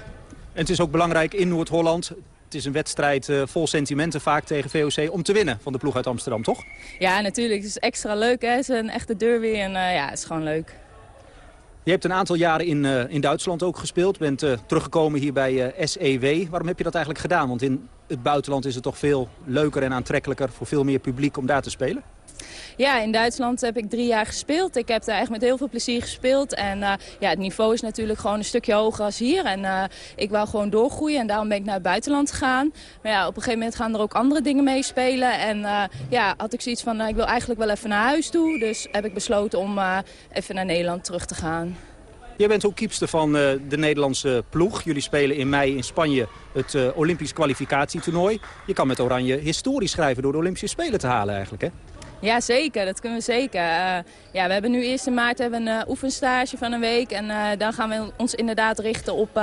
En het is ook belangrijk in Noord-Holland. Het is een wedstrijd vol sentimenten vaak tegen VOC om te winnen van de ploeg uit Amsterdam, toch? Ja, natuurlijk. Het is extra leuk. Hè? Het is een echte derby en ja, het is gewoon leuk. Je hebt een aantal jaren in, uh, in Duitsland ook gespeeld. Bent uh, teruggekomen hier bij uh, SEW. Waarom heb je dat eigenlijk gedaan? Want in het buitenland is het toch veel leuker en aantrekkelijker... voor veel meer publiek om daar te spelen? Ja, in Duitsland heb ik drie jaar gespeeld. Ik heb daar echt met heel veel plezier gespeeld. En uh, ja, het niveau is natuurlijk gewoon een stukje hoger als hier. En uh, ik wou gewoon doorgroeien en daarom ben ik naar het buitenland gegaan. Maar ja, op een gegeven moment gaan er ook andere dingen meespelen. En uh, ja, had ik zoiets van, ik wil eigenlijk wel even naar huis toe. Dus heb ik besloten om even naar Nederland terug te gaan. Jij bent ook kiepster van de Nederlandse ploeg. Jullie spelen in mei in Spanje het Olympisch kwalificatietoernooi. Je kan met Oranje historisch schrijven door de Olympische Spelen te halen eigenlijk, hè? Ja, zeker. Dat kunnen we zeker. Uh, ja, we hebben nu eerst in maart hebben een uh, oefenstage van een week. En uh, dan gaan we ons inderdaad richten op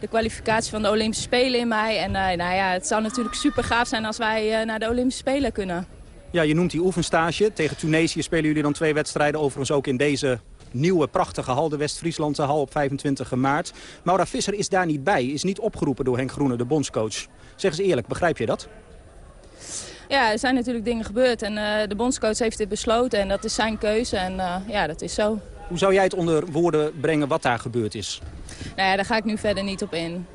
de kwalificatie van de Olympische Spelen in mei. En nou ja, het zou natuurlijk super gaaf zijn als wij naar de Olympische Spelen kunnen. Ja, je noemt die oefenstage. Tegen Tunesië spelen jullie dan twee wedstrijden. Overigens ook in deze nieuwe prachtige hal, de West-Frieslandse hal op 25 maart. Maura Visser is daar niet bij, is niet opgeroepen door Henk Groene, de bondscoach. Zeg eens eerlijk, begrijp je dat? Ja, er zijn natuurlijk dingen gebeurd en uh, de bondscoach heeft dit besloten en dat is zijn keuze en uh, ja, dat is zo. Hoe zou jij het onder woorden brengen wat daar gebeurd is? Nou ja, daar ga ik nu verder niet op in.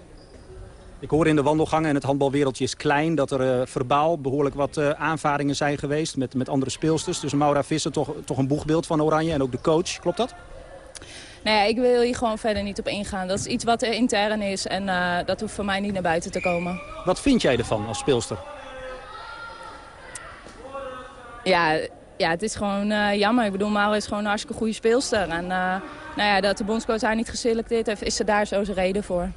Ik hoor in de wandelgangen en het handbalwereldje is klein... dat er uh, verbaal behoorlijk wat uh, aanvaringen zijn geweest met, met andere speelsters. Dus Maura Visser toch, toch een boegbeeld van Oranje en ook de coach. Klopt dat? Nou ja, ik wil hier gewoon verder niet op ingaan. Dat is iets wat er intern is en uh, dat hoeft voor mij niet naar buiten te komen. Wat vind jij ervan als speelster? Ja, ja het is gewoon uh, jammer. Ik bedoel, Mauro is gewoon een hartstikke goede speelster. En uh, nou ja, dat de bondscoach haar niet geselecteerd heeft, is er daar zo zijn reden voor.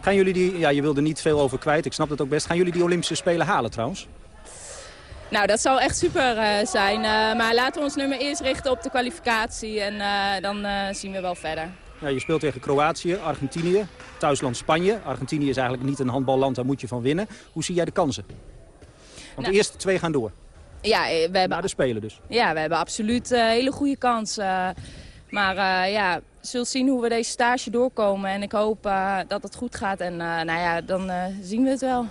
Gaan jullie die, ja, je wilde niet veel over kwijt, ik snap dat ook best. Gaan jullie die Olympische Spelen halen trouwens? Nou, dat zou echt super uh, zijn. Maar laten we ons nu maar eerst richten op de kwalificatie. En dan zien we wel verder. Ja, je speelt tegen Kroatië, Argentinië, thuisland Spanje. Argentinië is eigenlijk niet een handballand, daar moet je van winnen. Hoe zie jij de kansen? Want nou, de eerste twee gaan door. Ja, we hebben... De Spelen dus. Ja, we hebben absoluut hele goede kansen. maar ja, zult zien hoe we deze stage doorkomen. En ik hoop uh, dat het goed gaat. En uh, nou ja, dan uh, zien we het wel.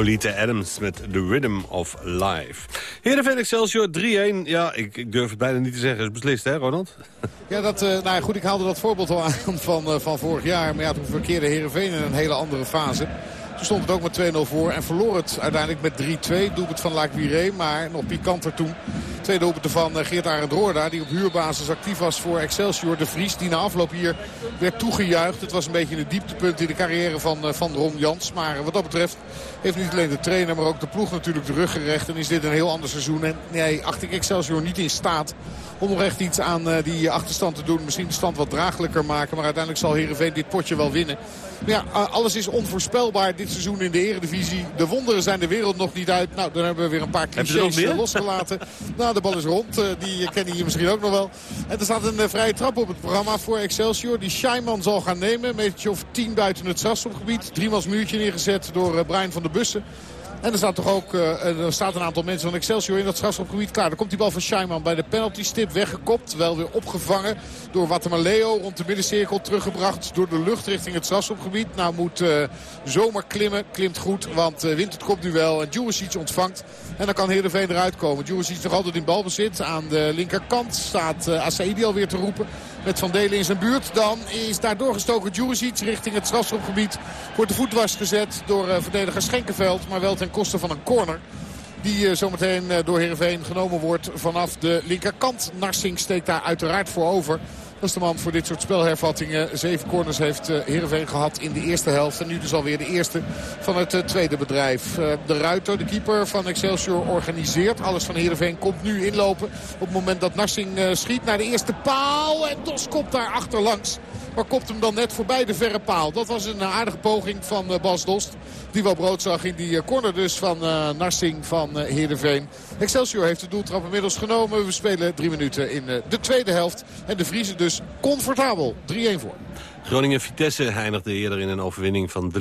Olita Adams met The Rhythm of Life. Heerenveen Excelsior 3-1. Ja, ik, ik durf het bijna niet te zeggen. is beslist, hè, Ronald? Ja, dat, eh, nou ja, goed, ik haalde dat voorbeeld al aan van, eh, van vorig jaar. Maar ja, toen verkeerde Heerenveen in een hele andere fase. Toen stond het ook met 2-0 voor en verloor het uiteindelijk met 3-2. Doelpunt van Laak maar nog pikanter toen. Twee doelpunten van eh, Geert Arend Roorda, die op huurbasis actief was voor Excelsior. De Vries, die na afloop hier werd toegejuicht. Het was een beetje een dieptepunt in de carrière van, eh, van Ron Jans. Maar eh, wat dat betreft heeft niet alleen de trainer, maar ook de ploeg natuurlijk de rug gerecht. En is dit een heel ander seizoen. En nee, acht ik Excelsior niet in staat om nog echt iets aan die achterstand te doen. Misschien de stand wat draaglijker maken. Maar uiteindelijk zal Heerenveen dit potje wel winnen. Maar ja, alles is onvoorspelbaar dit seizoen in de eredivisie. De wonderen zijn de wereld nog niet uit. Nou, dan hebben we weer een paar clichés losgelaten. nou, de bal is rond. Eh, die kennen je misschien ook nog wel. En er staat een eh, vrije trap op het programma voor Excelsior. Die Scheiman zal gaan nemen. Een metertje of tien buiten het strafschopgebied. Driemans muurtje neergezet door eh, Brian van der Bussen. En er staat toch ook eh, er staat een aantal mensen van Excelsior in dat strafschopgebied klaar. Dan komt die bal van Scheiman bij de penalty stip weggekopt. Wel weer opgevangen door Watemaleo rond de middencirkel. Teruggebracht door de lucht richting het strafschopgebied. Nou moet eh, zomaar klimmen. Klimt goed, want eh, wint het kopduel. En Djuricic ontvangt. En dan kan Heerenveen eruit komen. Djuricic nog altijd in balbezit. Aan de linkerkant staat uh, Asaidi alweer te roepen. Met Van Delen in zijn buurt. Dan is daar doorgestoken Djuricic richting het strafschopgebied. Wordt de voet dwars gezet door uh, verdediger Schenkenveld. Maar wel ten koste van een corner. Die uh, zometeen uh, door Heerenveen genomen wordt vanaf de linkerkant. Narsing steekt daar uiteraard voor over. Dat is de man voor dit soort spelhervattingen. Zeven corners heeft uh, Heerenveen gehad in de eerste helft. En nu dus alweer de eerste van het uh, tweede bedrijf. Uh, de Ruiter, de keeper van Excelsior, organiseert. Alles van Heerenveen komt nu inlopen. Op het moment dat Narsing schiet naar de eerste paal. En Dos komt daar achterlangs. Maar kopt hem dan net voorbij de verre paal. Dat was een aardige poging van Bas Dost. Die wel brood zag in die corner dus van Narsing van Heerenveen. Excelsior heeft de doeltrap inmiddels genomen. We spelen drie minuten in de tweede helft. En de Vriezen dus comfortabel. 3-1 voor. Groningen-Vitesse eindigde eerder in een overwinning van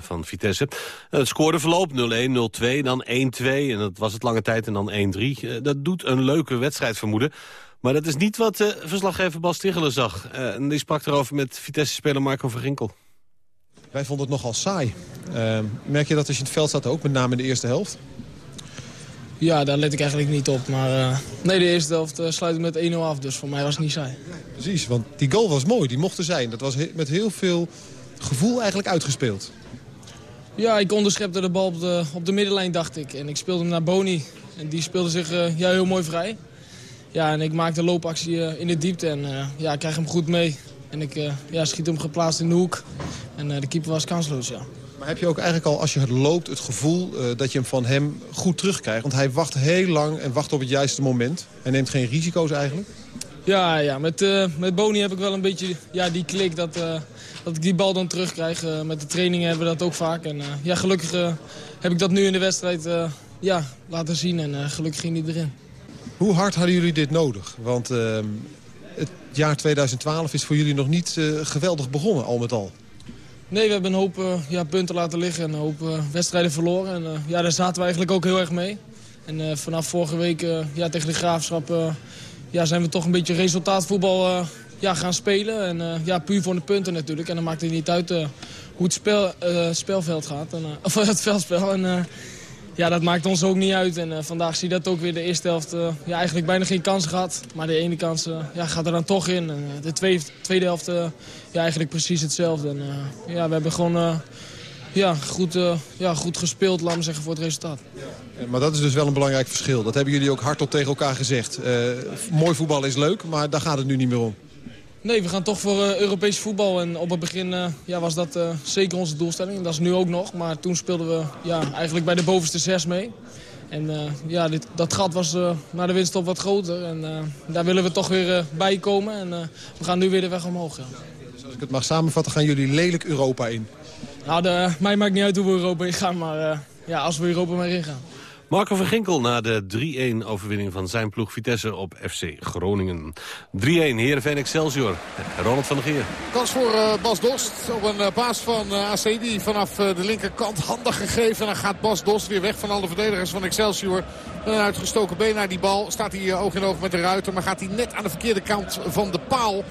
3-1 van Vitesse. Het scoreverloop 0-1, 0-2, dan 1-2 en dat was het lange tijd en dan 1-3. Dat doet een leuke wedstrijd vermoeden. Maar dat is niet wat uh, verslaggever Bas Tichelen zag. Uh, en die sprak erover met Vitesse-speler Marco van Ginkel. Wij vonden het nogal saai. Uh, merk je dat als je in het veld staat ook, met name in de eerste helft? Ja, daar let ik eigenlijk niet op. Maar uh, nee, de eerste helft uh, sluit ik met 1-0 af. Dus voor mij was het niet saai. Precies, want die goal was mooi. Die mocht er zijn. Dat was he met heel veel gevoel eigenlijk uitgespeeld. Ja, ik onderschepte de bal op de, op de middenlijn, dacht ik. En ik speelde hem naar Boni. En die speelde zich uh, ja, heel mooi vrij. Ja, en ik maakte een loopactie in de diepte. En ja, ik krijg hem goed mee. En ik ja, schiet hem geplaatst in de hoek. En de keeper was kansloos, ja. Maar heb je ook eigenlijk al, als je het loopt, het gevoel uh, dat je hem van hem goed terugkrijgt? Want hij wacht heel lang en wacht op het juiste moment. Hij neemt geen risico's eigenlijk? Ja, ja met, uh, met Boni heb ik wel een beetje ja, die klik dat, uh, dat ik die bal dan terugkrijg. met de trainingen hebben we dat ook vaak. En ja, gelukkig heb ik dat nu in de wedstrijd ja, laten zien en gelukkig ging hij erin. Hoe hard hadden jullie dit nodig? Want ehm, het jaar 2012 is voor jullie nog niet geweldig begonnen, al met al. Nee, we hebben een hoop eh, ja, punten laten liggen en een hoop eh, wedstrijden verloren. En, eh, ja, daar zaten we eigenlijk ook heel erg mee. En vanaf vorige week ja, tegen de Graafschap ja, zijn we toch een beetje resultaatvoetbal ja, gaan spelen. En ja, puur voor de punten natuurlijk. En dan maakt het niet uit hoe het spel, spelveld gaat. En, of het veldspel. En, ja, dat maakt ons ook niet uit. En vandaag zie je dat ook weer. De eerste helft ja, eigenlijk bijna geen kansen gehad. Maar de ene kans uh, ja, gaat er dan toch in. En, de tweede, tweede helft ja, eigenlijk precies hetzelfde. En, ja, we hebben gewoon ja, goed, ja, goed gespeeld, laten we zeggen, voor het resultaat. Maar dat is dus wel een belangrijk verschil. Dat hebben jullie ook hardop tegen elkaar gezegd. mooi voetbal is leuk, maar daar gaat het nu niet meer om. Nee, we gaan toch voor uh, Europees voetbal. En op het begin uh, ja, was dat uh, zeker onze doelstelling. En dat is nu ook nog. Maar toen speelden we ja, eigenlijk bij de bovenste zes mee. En ja, dit, dat gat was na de winststop wat groter. En daar willen we toch weer bij komen. En we gaan nu weer de weg omhoog. Dus als ik het mag samenvatten, gaan jullie lelijk Europa in? Nou, de, mij maakt niet uit hoe we Europa in gaan. Maar ja, als we Europa maar in gaan. Marco van Ginkel na de 3-1-overwinning van zijn ploeg Vitesse op FC Groningen. 3-1, Heerenveen Excelsior. Ronald van der Geer. Kans voor uh, Bas Dost op een baas van uh, AC die vanaf de linkerkant handig gegeven. En dan gaat Bas Dost weer weg van alle verdedigers van Excelsior. Een uitgestoken been naar die bal. Staat hij oog in oog met de ruiter. Maar gaat hij net aan de verkeerde kant van de paal.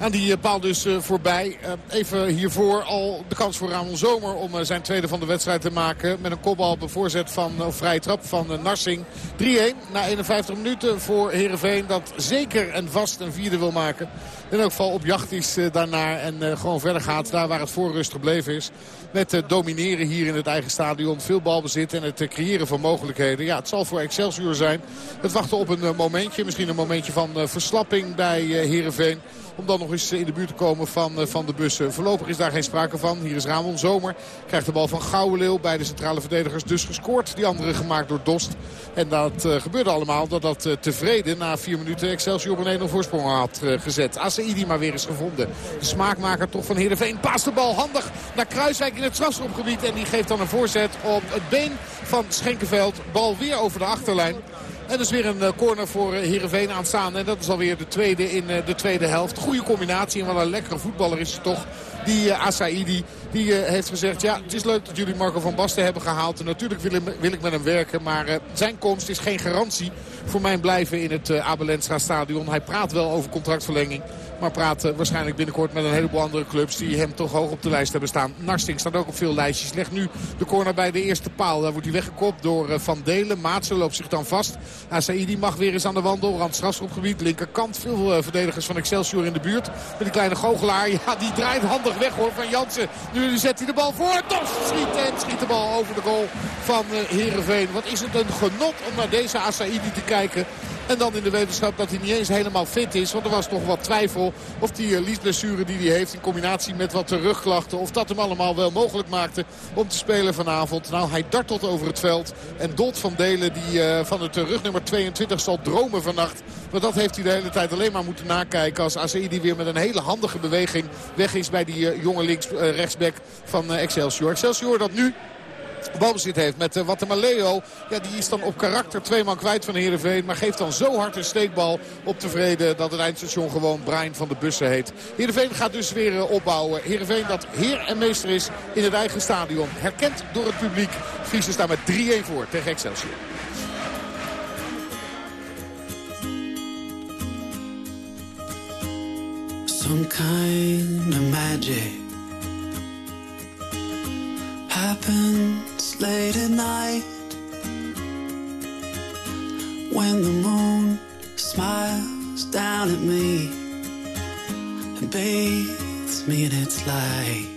Aan die paal dus uh, voorbij. Uh, even hiervoor al de kans voor Ramon Zomer om zijn tweede van de wedstrijd te maken. Met een kopbal op een voorzet van, of vrije trap van Narsing. 3-1 na 51 minuten voor Heerenveen. Dat zeker en vast een vierde wil maken. In elk geval op jacht is daarnaar en gewoon verder gaat. Daar waar het voorrust gebleven is. Met het domineren hier in het eigen stadion. Veel balbezit en het creëren van mogelijkheden. Ja, het zal voor Excelsior zijn. Het wachten op een momentje. Misschien een momentje van verslapping bij Heerenveen. Om dan nog eens in de buurt te komen van, van de bussen. Voorlopig is daar geen sprake van. Hier is Ramon Zomer. Krijgt de bal van Gouwenleeuw. Bij de centrale verdedigers dus gescoord. Die andere gemaakt door Dost. En dat gebeurde allemaal doordat uh, tevreden na vier minuten Excelsior op een 1-0 voorsprong had gezet. Asaidi maar weer eens gevonden. De smaakmaker toch van Heerenveen. Paast de bal handig naar Kruiswijk in het strafschopgebied. En die geeft dan een voorzet op het been van Schenkenveld. Bal weer over de achterlijn. En dus weer een corner voor Heerenveen aanstaan. En dat is alweer de tweede in de tweede helft. Goede combinatie en wel een lekkere voetballer is het toch. Die Asaidi die heeft gezegd... ja, het is leuk dat jullie Marco van Basten hebben gehaald. En natuurlijk wil, ik met hem werken. Maar zijn komst is geen garantie voor mijn blijven in het uh, stadion. Hij praat wel over contractverlenging. Maar praat uh, waarschijnlijk binnenkort met een heleboel andere clubs die hem toch hoog op de lijst hebben staan. Narsting staat ook op veel lijstjes. Legt nu de corner bij de eerste paal. Daar wordt hij weggekopt door uh, Van Delen. Maatsen loopt zich dan vast. Asaidi mag weer eens aan de wandel. Rand strafschopgebied, linkerkant. Veel uh, verdedigers van Excelsior in de buurt. Met die kleine goochelaar. Ja, die draait handig weg hoor van Jansen. Nu zet hij de bal voor. Dos schiet en schiet de bal over de goal van Heerenveen. Wat is het een genot om naar deze Asaidi te kijken. En dan in de wetenschap dat hij niet eens helemaal fit is. Want er was nog wat twijfel of die uh, liesblessure die hij heeft in combinatie met wat rugklachten. Of dat hem allemaal wel mogelijk maakte om te spelen vanavond. Nou, hij dartelt over het veld. En Dolt van Delen die uh, van het uh, rugnummer 22 zal dromen vannacht. Want dat heeft hij de hele tijd alleen maar moeten nakijken. Als Asaidi weer met een hele handige beweging weg is bij die jonge links, rechtsback van Excelsior. Excelsior dat nu balbezit heeft met uh, Watemaleo. Ja, die is dan op karakter twee man kwijt van Heerenveen. Maar geeft dan zo hard een steekbal op tevreden dat het eindstation gewoon Brian van de Bussen heet. Heerenveen gaat dus weer uh, opbouwen. Heerenveen dat heer en meester is in het eigen stadion. Herkend door het publiek. Friese staan met 3-1 voor tegen Excelsior. Some kind of magic happens late at night when the moon smiles down at me and bathes me in its light.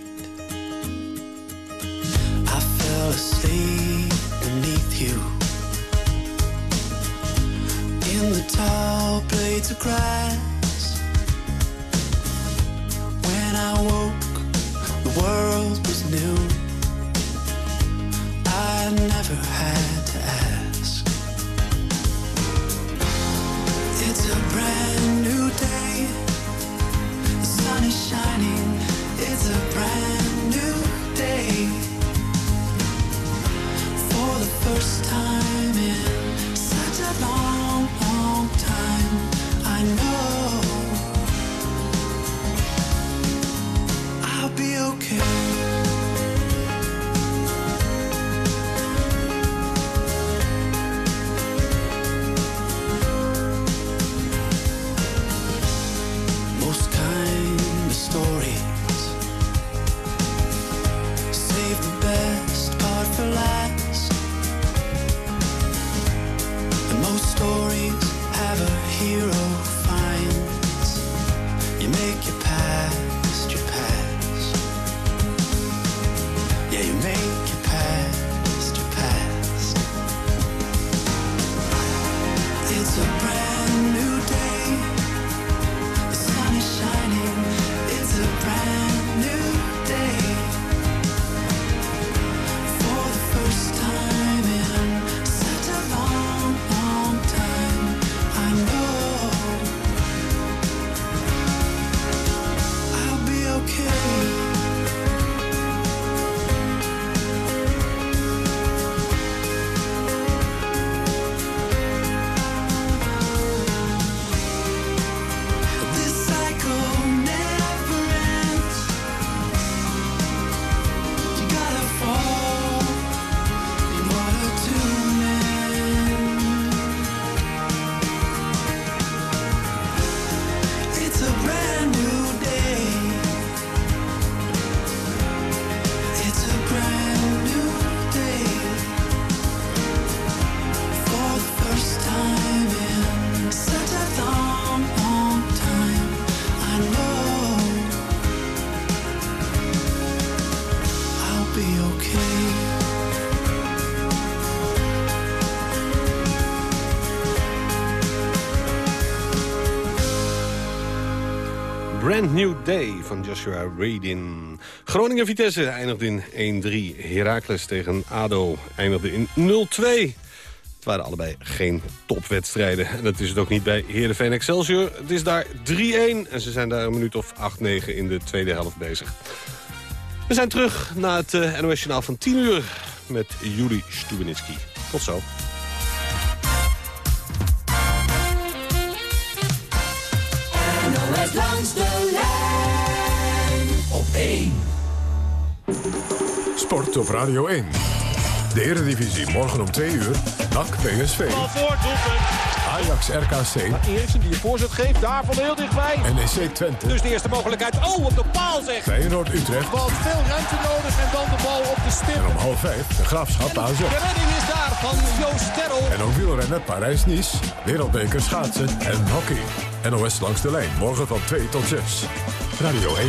I fell asleep beneath you in the tall blades of grass. New Day van Joshua Radin. Groningen-Vitesse eindigde in 1-3. Heracles tegen ADO eindigde in 0-2. Het waren allebei geen topwedstrijden. En dat is het ook niet bij Heerenveen Excelsior. Het is daar 3-1 en ze zijn daar een minuut of 8-9 in de tweede helft bezig. We zijn terug naar het uh, NOS-journaal van 10 uur met Juri Stubenitski. Tot zo. NOS 1. Sport op Radio 1. De Eredivisie morgen om 2 uur. NAC PSV. Ajax RKC. Maar Eriksen die een voorzet geeft, daar van heel dichtbij. NEC Twente. Dus de eerste mogelijkheid. Oh, op de paal zeg. Feyenoord Utrecht. Bal veel ruimte nodig en dan de bal op de stip. En om half vijf de Graafschap AZ. De redding is daar van Joost Terrel. En ook wielrennen Parijs-Nice. Wereldbeker schaatsen en hockey. NOS langs de lijn. Morgen van 2 tot 6. Radio 1.